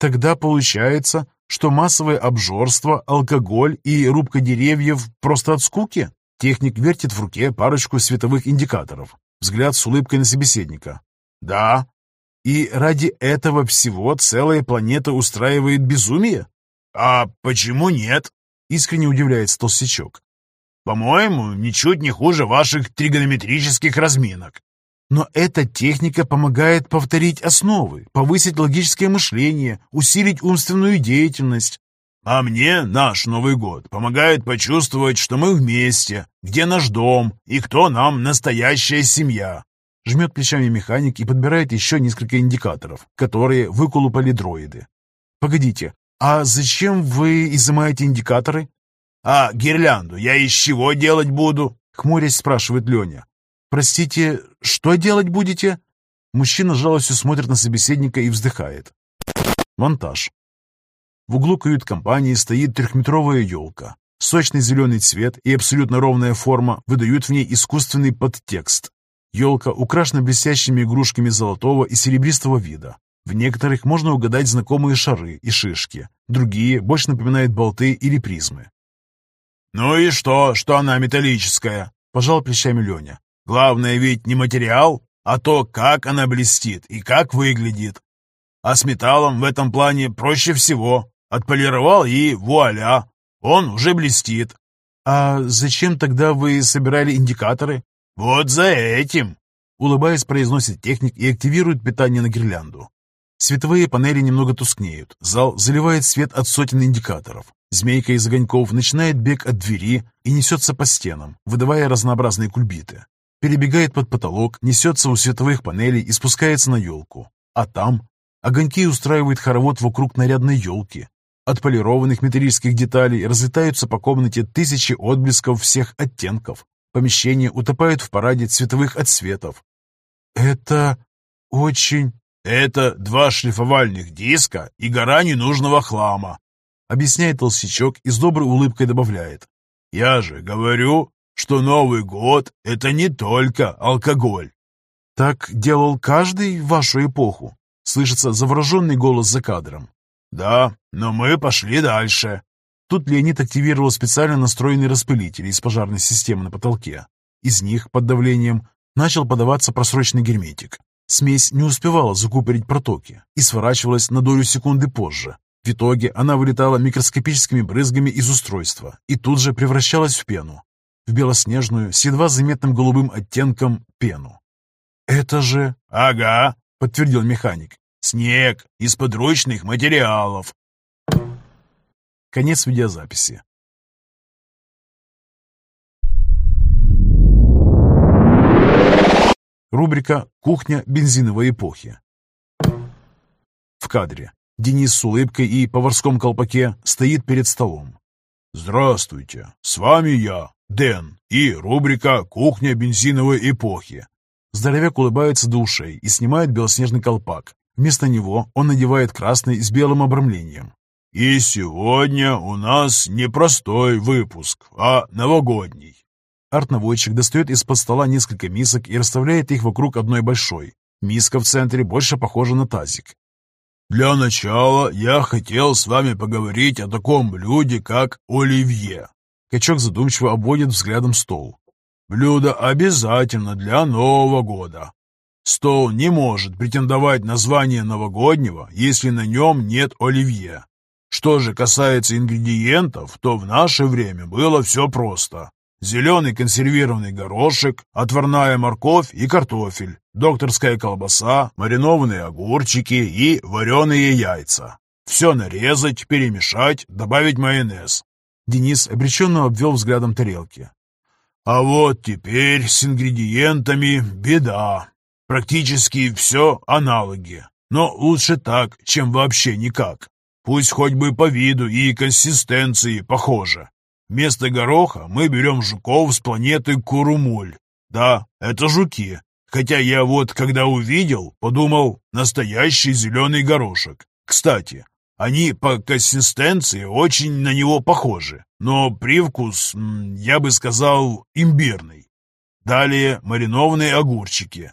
Speaker 3: Тогда получается, что массовое обжорство, алкоголь и рубка деревьев просто от скуки? Техник вертит в руке парочку световых индикаторов. Взгляд с улыбкой на собеседника.
Speaker 2: «Да».
Speaker 3: И ради этого всего целая планета устраивает безумие?
Speaker 2: А почему нет?
Speaker 3: Искренне удивляется толстячок.
Speaker 2: По-моему, ничуть не хуже ваших тригонометрических разминок.
Speaker 3: Но эта техника помогает повторить основы, повысить логическое мышление, усилить умственную деятельность.
Speaker 2: А мне наш Новый год помогает почувствовать, что мы вместе, где наш дом и кто нам настоящая семья.
Speaker 3: Жмет плечами механик и подбирает еще несколько индикаторов, которые выколупали дроиды. Погодите, а зачем вы изымаете индикаторы?
Speaker 2: А гирлянду я из чего делать буду?
Speaker 3: Хмурясь спрашивает Леня. «Простите, что делать будете?» Мужчина жалостью смотрит на собеседника и вздыхает. Монтаж. В углу кают-компании стоит трехметровая елка. Сочный зеленый цвет и абсолютно ровная форма выдают в ней искусственный подтекст. Елка украшена блестящими игрушками золотого и серебристого вида. В некоторых можно угадать знакомые шары и шишки, другие больше напоминают болты или призмы.
Speaker 2: «Ну и что, что она металлическая?» – пожал плечами Леня. Главное ведь не материал, а то, как она блестит и как выглядит. А с металлом в этом плане проще всего. Отполировал и вуаля, он уже блестит.
Speaker 3: А зачем тогда вы собирали индикаторы?
Speaker 2: Вот за этим.
Speaker 3: Улыбаясь, произносит техник и активирует питание на гирлянду. Световые панели немного тускнеют, зал заливает свет от сотен индикаторов. Змейка из огоньков начинает бег от двери и несется по стенам, выдавая разнообразные кульбиты перебегает под потолок, несется у световых панелей и спускается на елку. А там огоньки устраивают хоровод вокруг нарядной елки. От полированных металлических деталей разлетаются по комнате тысячи отблесков всех оттенков. Помещение утопает в параде цветовых отсветов. «Это очень...»
Speaker 2: «Это два шлифовальных диска и гора ненужного хлама»,
Speaker 3: объясняет толстячок и с доброй улыбкой добавляет.
Speaker 2: «Я же говорю, что Новый год — это не только алкоголь.
Speaker 3: Так делал каждый в вашу эпоху? Слышится завороженный голос за кадром.
Speaker 2: Да, но мы пошли дальше.
Speaker 3: Тут Леонид активировал специально настроенные распылители из пожарной системы на потолке. Из них, под давлением, начал подаваться просроченный герметик. Смесь не успевала закупорить протоки и сворачивалась на долю секунды позже. В итоге она вылетала микроскопическими брызгами из устройства и тут же превращалась в пену, в белоснежную, с едва заметным голубым оттенком пену. «Это же...»
Speaker 2: «Ага», —
Speaker 3: подтвердил механик.
Speaker 2: «Снег из подручных материалов».
Speaker 3: Конец видеозаписи. Рубрика «Кухня бензиновой эпохи». В кадре Денис с улыбкой и поварском колпаке стоит перед столом.
Speaker 2: «Здравствуйте, с вами я, Дэн и рубрика «Кухня бензиновой эпохи».
Speaker 3: Здоровяк улыбается до ушей и снимает белоснежный колпак. Вместо него он надевает красный с белым обрамлением.
Speaker 2: И сегодня у нас не простой выпуск, а новогодний.
Speaker 3: Артноводчик достает из-под стола несколько мисок и расставляет их вокруг одной большой. Миска в центре больше похожа на тазик.
Speaker 2: Для начала я хотел с вами поговорить о таком блюде, как оливье.
Speaker 3: Качок задумчиво обводит взглядом стол.
Speaker 2: «Блюдо обязательно для Нового года. Стол не может претендовать на звание новогоднего, если на нем нет оливье. Что же касается ингредиентов, то в наше время было все просто. Зеленый консервированный горошек, отварная морковь и картофель, докторская колбаса, маринованные огурчики и вареные яйца. Все нарезать, перемешать, добавить майонез.
Speaker 3: Денис обреченно обвел взглядом тарелки.
Speaker 2: «А вот теперь с ингредиентами беда. Практически все аналоги. Но лучше так, чем вообще никак. Пусть хоть бы по виду и консистенции похоже. Вместо гороха мы берем жуков с планеты Курумуль. Да, это жуки. Хотя я вот, когда увидел, подумал, настоящий зеленый горошек. Кстати, они по консистенции очень на него похожи, но привкус, я бы сказал, имбирный. Далее маринованные огурчики.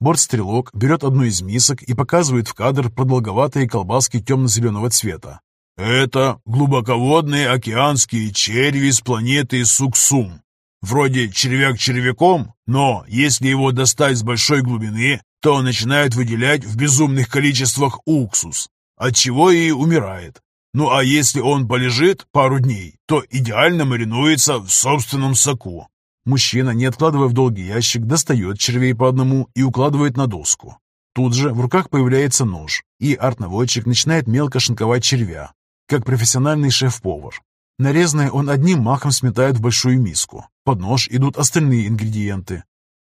Speaker 3: Бортстрелок берет одну из мисок и показывает в кадр продолговатые колбаски темно-зеленого цвета.
Speaker 2: Это глубоководные океанские черви с планеты Суксум. Вроде червяк червяком, но если его достать с большой глубины, то начинает выделять в безумных количествах уксус, от чего и умирает. Ну а если он полежит пару дней, то идеально маринуется в собственном соку.
Speaker 3: Мужчина, не откладывая в долгий ящик, достает червей по одному и укладывает на доску. Тут же в руках появляется нож, и артноводчик начинает мелко шинковать червя, как профессиональный шеф-повар. Нарезанное он одним махом сметает в большую миску. Под нож идут остальные ингредиенты.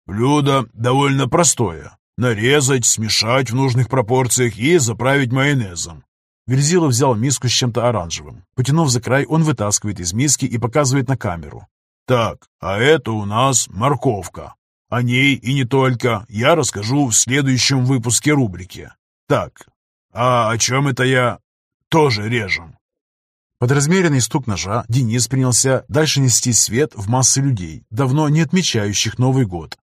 Speaker 2: Блюдо довольно простое. Нарезать, смешать в нужных пропорциях и заправить майонезом.
Speaker 3: Верзила взял миску с чем-то оранжевым. Потянув за край, он вытаскивает из миски и показывает на камеру.
Speaker 2: «Так, а это у нас морковка. О ней и не только я расскажу в следующем выпуске рубрики. Так, а о чем это я? Тоже режем».
Speaker 3: Под размеренный стук ножа Денис принялся дальше нести свет в массы людей, давно не отмечающих Новый год.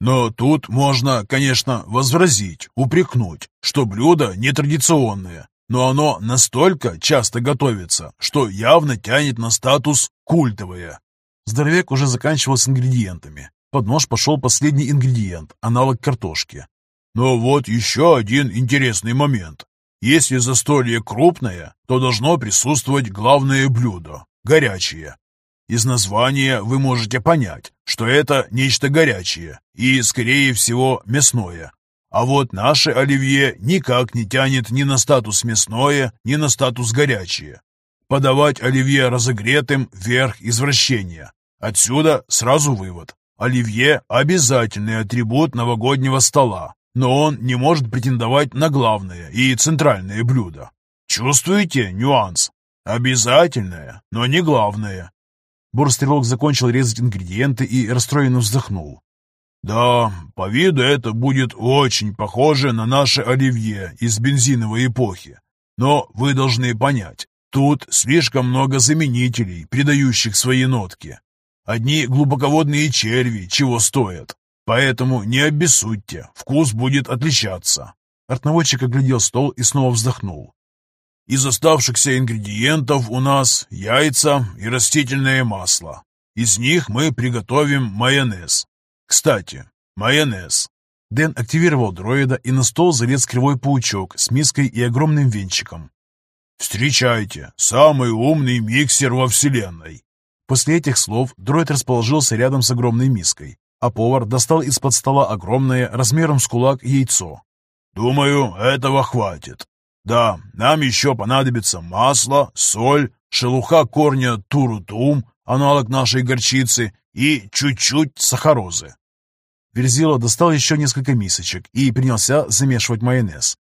Speaker 2: Но тут можно, конечно, возразить, упрекнуть, что блюдо нетрадиционное, но оно настолько часто готовится, что явно тянет на статус «культовое».
Speaker 3: Здоровяк уже заканчивал с ингредиентами. Под нож пошел последний ингредиент, аналог картошки.
Speaker 2: Но вот еще один интересный момент. Если застолье крупное, то должно присутствовать главное блюдо – горячее. Из названия вы можете понять, что это нечто горячее и, скорее всего, мясное. А вот наше оливье никак не тянет ни на статус мясное, ни на статус горячее. Подавать оливье разогретым – верх извращения. Отсюда сразу вывод. Оливье – обязательный атрибут новогоднего стола, но он не может претендовать на главное и центральное блюдо. Чувствуете нюанс? Обязательное, но не главное.
Speaker 3: Бурстрелок закончил резать ингредиенты и расстроенно вздохнул.
Speaker 2: Да, по виду это будет очень похоже на наше оливье из бензиновой эпохи. Но вы должны понять, тут слишком много заменителей, придающих свои нотки. Одни глубоководные черви чего стоят. Поэтому не обессудьте, вкус будет отличаться.
Speaker 3: Артноводчик оглядел стол и снова вздохнул.
Speaker 2: Из оставшихся ингредиентов у нас яйца и растительное масло. Из них мы приготовим майонез. Кстати, майонез.
Speaker 3: Дэн активировал дроида, и на стол залез кривой паучок с миской и огромным венчиком.
Speaker 2: «Встречайте, самый умный миксер во Вселенной!»
Speaker 3: После этих слов дроид расположился рядом с огромной миской, а повар достал из-под стола огромное, размером с кулак, яйцо.
Speaker 2: «Думаю, этого хватит. Да, нам еще понадобится масло, соль, шелуха корня турутум, аналог нашей горчицы, и чуть-чуть сахарозы.
Speaker 3: Верзила достал еще несколько мисочек и принялся замешивать майонез.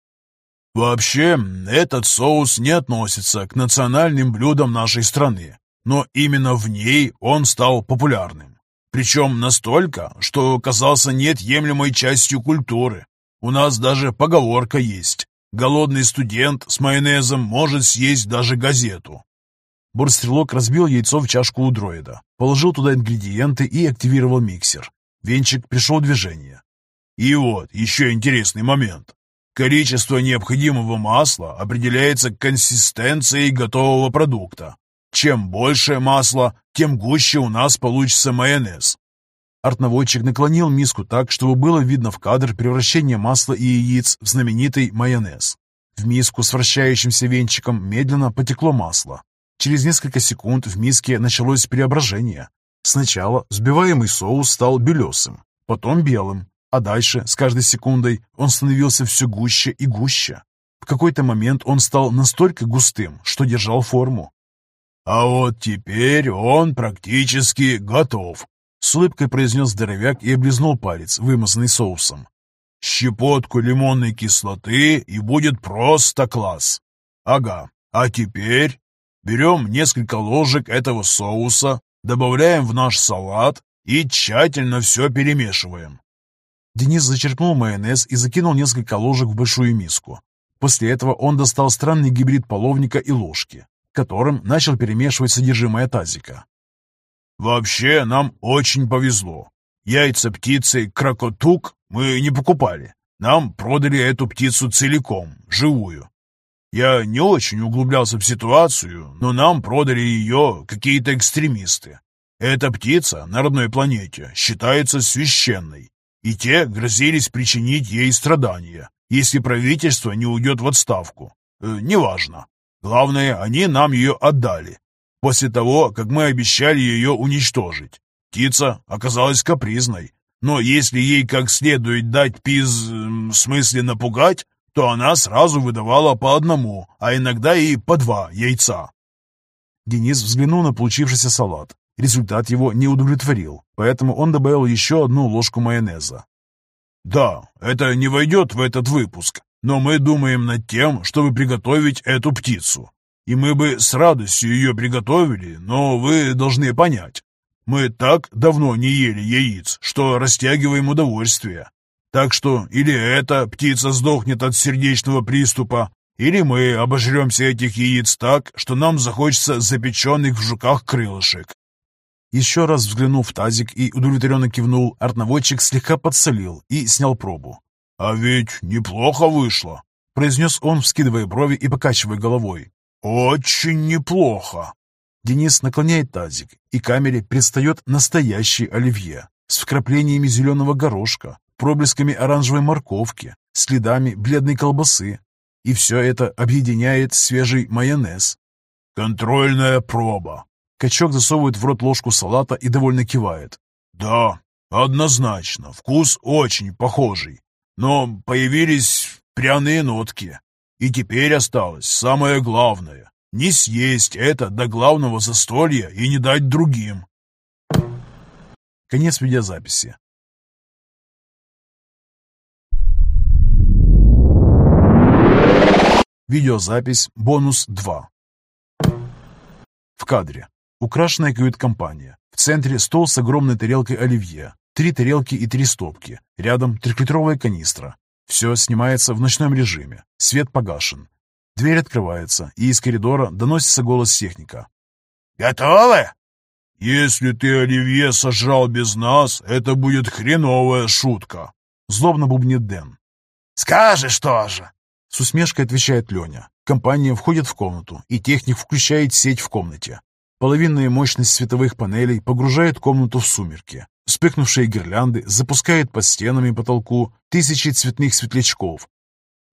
Speaker 2: Вообще, этот соус не относится к национальным блюдам нашей страны, но именно в ней он стал популярным. Причем настолько, что оказался неотъемлемой частью культуры. У нас даже поговорка есть. Голодный студент с майонезом может съесть даже газету.
Speaker 3: Борстрелок разбил яйцо в чашку у дроида, положил туда ингредиенты и активировал миксер. Венчик пришел в движение.
Speaker 2: И вот еще интересный момент. Количество необходимого масла определяется консистенцией готового продукта. Чем больше масла, тем гуще у нас получится майонез.
Speaker 3: Артноводчик наклонил миску так, чтобы было видно в кадр превращение масла и яиц в знаменитый майонез. В миску с вращающимся венчиком медленно потекло масло. Через несколько секунд в миске началось преображение. Сначала взбиваемый соус стал белесым, потом белым, а дальше, с каждой секундой, он становился все гуще и гуще. В какой-то момент он стал настолько густым, что держал форму.
Speaker 2: «А вот теперь он практически готов», —
Speaker 3: с улыбкой произнес здоровяк и облизнул палец, вымазанный соусом.
Speaker 2: «Щепотку лимонной кислоты, и будет просто класс. Ага, а теперь Берем несколько ложек этого соуса, добавляем в наш салат и тщательно все перемешиваем.
Speaker 3: Денис зачерпнул майонез и закинул несколько ложек в большую миску. После этого он достал странный гибрид половника и ложки, которым начал перемешивать содержимое тазика.
Speaker 2: «Вообще нам очень повезло. Яйца птицы крокотук мы не покупали. Нам продали эту птицу целиком, живую. Я не очень углублялся в ситуацию, но нам продали ее какие-то экстремисты. Эта птица на родной планете считается священной, и те грозились причинить ей страдания, если правительство не уйдет в отставку. Э, неважно. Главное, они нам ее отдали, после того, как мы обещали ее уничтожить. Птица оказалась капризной, но если ей как следует дать пиз... в смысле напугать, то она сразу выдавала по одному, а иногда и по два яйца.
Speaker 3: Денис взглянул на получившийся салат. Результат его не удовлетворил, поэтому он добавил еще одну ложку майонеза.
Speaker 2: «Да, это не войдет в этот выпуск, но мы думаем над тем, чтобы приготовить эту птицу. И мы бы с радостью ее приготовили, но вы должны понять, мы так давно не ели яиц, что растягиваем удовольствие. Так что или эта птица сдохнет от сердечного приступа, или мы обожремся этих яиц так, что нам захочется запеченных в жуках крылышек.
Speaker 3: Еще раз взглянув в тазик и удовлетворенно кивнул, артноводчик слегка подсолил и снял пробу.
Speaker 2: «А ведь неплохо вышло», — произнес он, вскидывая брови и покачивая головой. «Очень неплохо».
Speaker 3: Денис наклоняет тазик, и камере предстает настоящий оливье с вкраплениями зеленого горошка, проблесками оранжевой морковки, следами бледной колбасы. И все это объединяет свежий майонез.
Speaker 2: «Контрольная проба».
Speaker 3: Качок засовывает в рот ложку салата и довольно кивает.
Speaker 2: «Да, однозначно, вкус очень похожий. Но появились пряные нотки. И теперь осталось самое главное — не съесть это до главного застолья и не дать другим».
Speaker 3: Конец видеозаписи. Видеозапись бонус 2. В кадре. Украшенная кают-компания. В центре стол с огромной тарелкой оливье. Три тарелки и три стопки. Рядом трехлитровая канистра. Все снимается в ночном режиме. Свет погашен. Дверь открывается, и из коридора доносится голос техника.
Speaker 2: «Готовы?» «Если ты оливье сожрал без нас, это будет хреновая шутка», — злобно бубнит Дэн.
Speaker 4: «Скажешь тоже!»
Speaker 3: С усмешкой отвечает Леня. Компания входит в комнату, и техник включает сеть в комнате. Половинная мощность световых панелей погружает комнату в сумерки. Вспыхнувшие гирлянды запускают под стенами потолку тысячи цветных светлячков.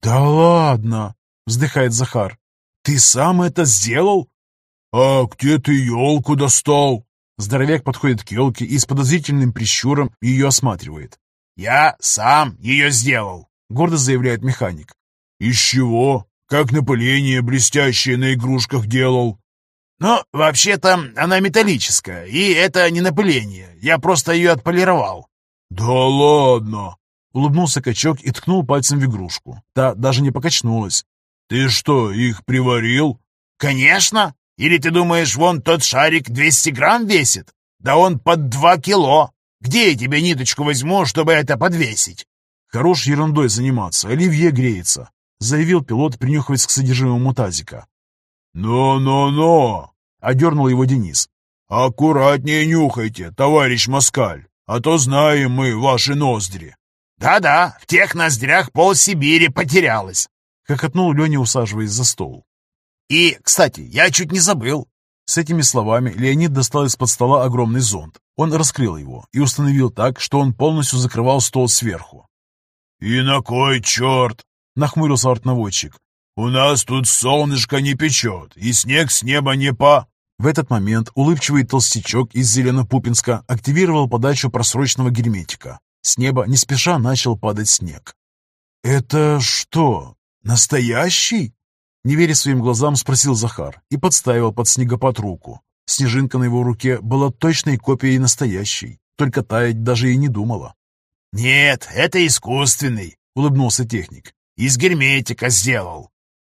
Speaker 3: «Да ладно!» — вздыхает Захар. «Ты сам это сделал?»
Speaker 2: «А где ты елку достал?»
Speaker 3: Здоровяк подходит к елке и с подозрительным прищуром ее осматривает.
Speaker 4: «Я сам ее сделал», —
Speaker 3: гордо заявляет механик.
Speaker 2: «Из чего? Как напыление блестящее на игрушках делал?»
Speaker 4: «Ну, вообще-то она металлическая, и это не напыление. Я просто ее отполировал».
Speaker 2: «Да ладно!»
Speaker 3: Улыбнулся качок и ткнул пальцем в игрушку. Та даже не покачнулась.
Speaker 2: «Ты что, их приварил?»
Speaker 4: «Конечно! Или ты думаешь, вон тот шарик 200 грамм весит? Да он под 2 кило! Где я тебе ниточку возьму, чтобы это подвесить?»
Speaker 3: «Хорош ерундой заниматься, оливье греется заявил пилот, принюхиваясь к содержимому тазика.
Speaker 2: «Но-но-но!»
Speaker 3: — одернул его Денис.
Speaker 2: «Аккуратнее нюхайте, товарищ Москаль, а то знаем мы ваши ноздри».
Speaker 4: «Да-да, в тех ноздрях пол Сибири потерялось», —
Speaker 3: хохотнул Леня, усаживаясь за стол.
Speaker 4: «И, кстати, я чуть не забыл».
Speaker 3: С этими словами Леонид достал из-под стола огромный зонт. Он раскрыл его и установил так, что он полностью закрывал стол сверху.
Speaker 2: «И на кой черт?»
Speaker 3: — нахмурился артноводчик.
Speaker 2: «У нас тут солнышко не печет, и снег с неба не по...»
Speaker 3: В этот момент улыбчивый толстячок из Зеленопупинска активировал подачу просроченного герметика. С неба не спеша начал падать снег. «Это что, настоящий?» Не веря своим глазам, спросил Захар и подставил под снегопад руку. Снежинка на его руке была точной копией настоящей, только таять даже и не думала.
Speaker 4: «Нет, это искусственный», — улыбнулся техник. Из герметика сделал.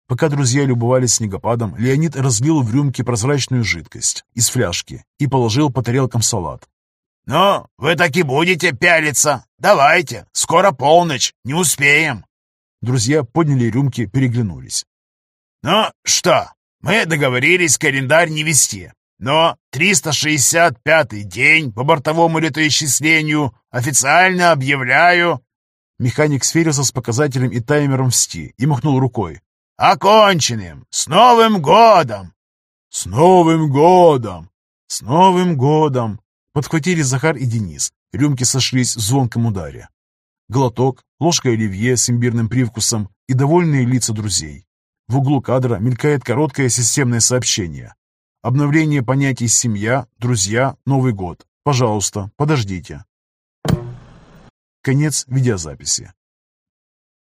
Speaker 3: Пока друзья любовались снегопадом, Леонид разлил в рюмке прозрачную жидкость из фляжки и положил по тарелкам салат.
Speaker 4: «Ну, вы так и будете пялиться. Давайте, скоро полночь, не успеем».
Speaker 3: Друзья подняли рюмки, переглянулись.
Speaker 4: «Ну что, мы договорились календарь не вести, но 365-й день по бортовому летоисчислению официально объявляю
Speaker 3: Механик сверился с показателем и таймером в сти и махнул рукой.
Speaker 4: «Оконченным! С Новым годом!»
Speaker 2: «С Новым годом!»
Speaker 3: «С Новым годом!» Подхватили Захар и Денис. Рюмки сошлись в звонком ударе. Глоток, ложка оливье с имбирным привкусом и довольные лица друзей. В углу кадра мелькает короткое системное сообщение. Обновление понятий «семья», «друзья», «Новый год». Пожалуйста, подождите. Конец видеозаписи.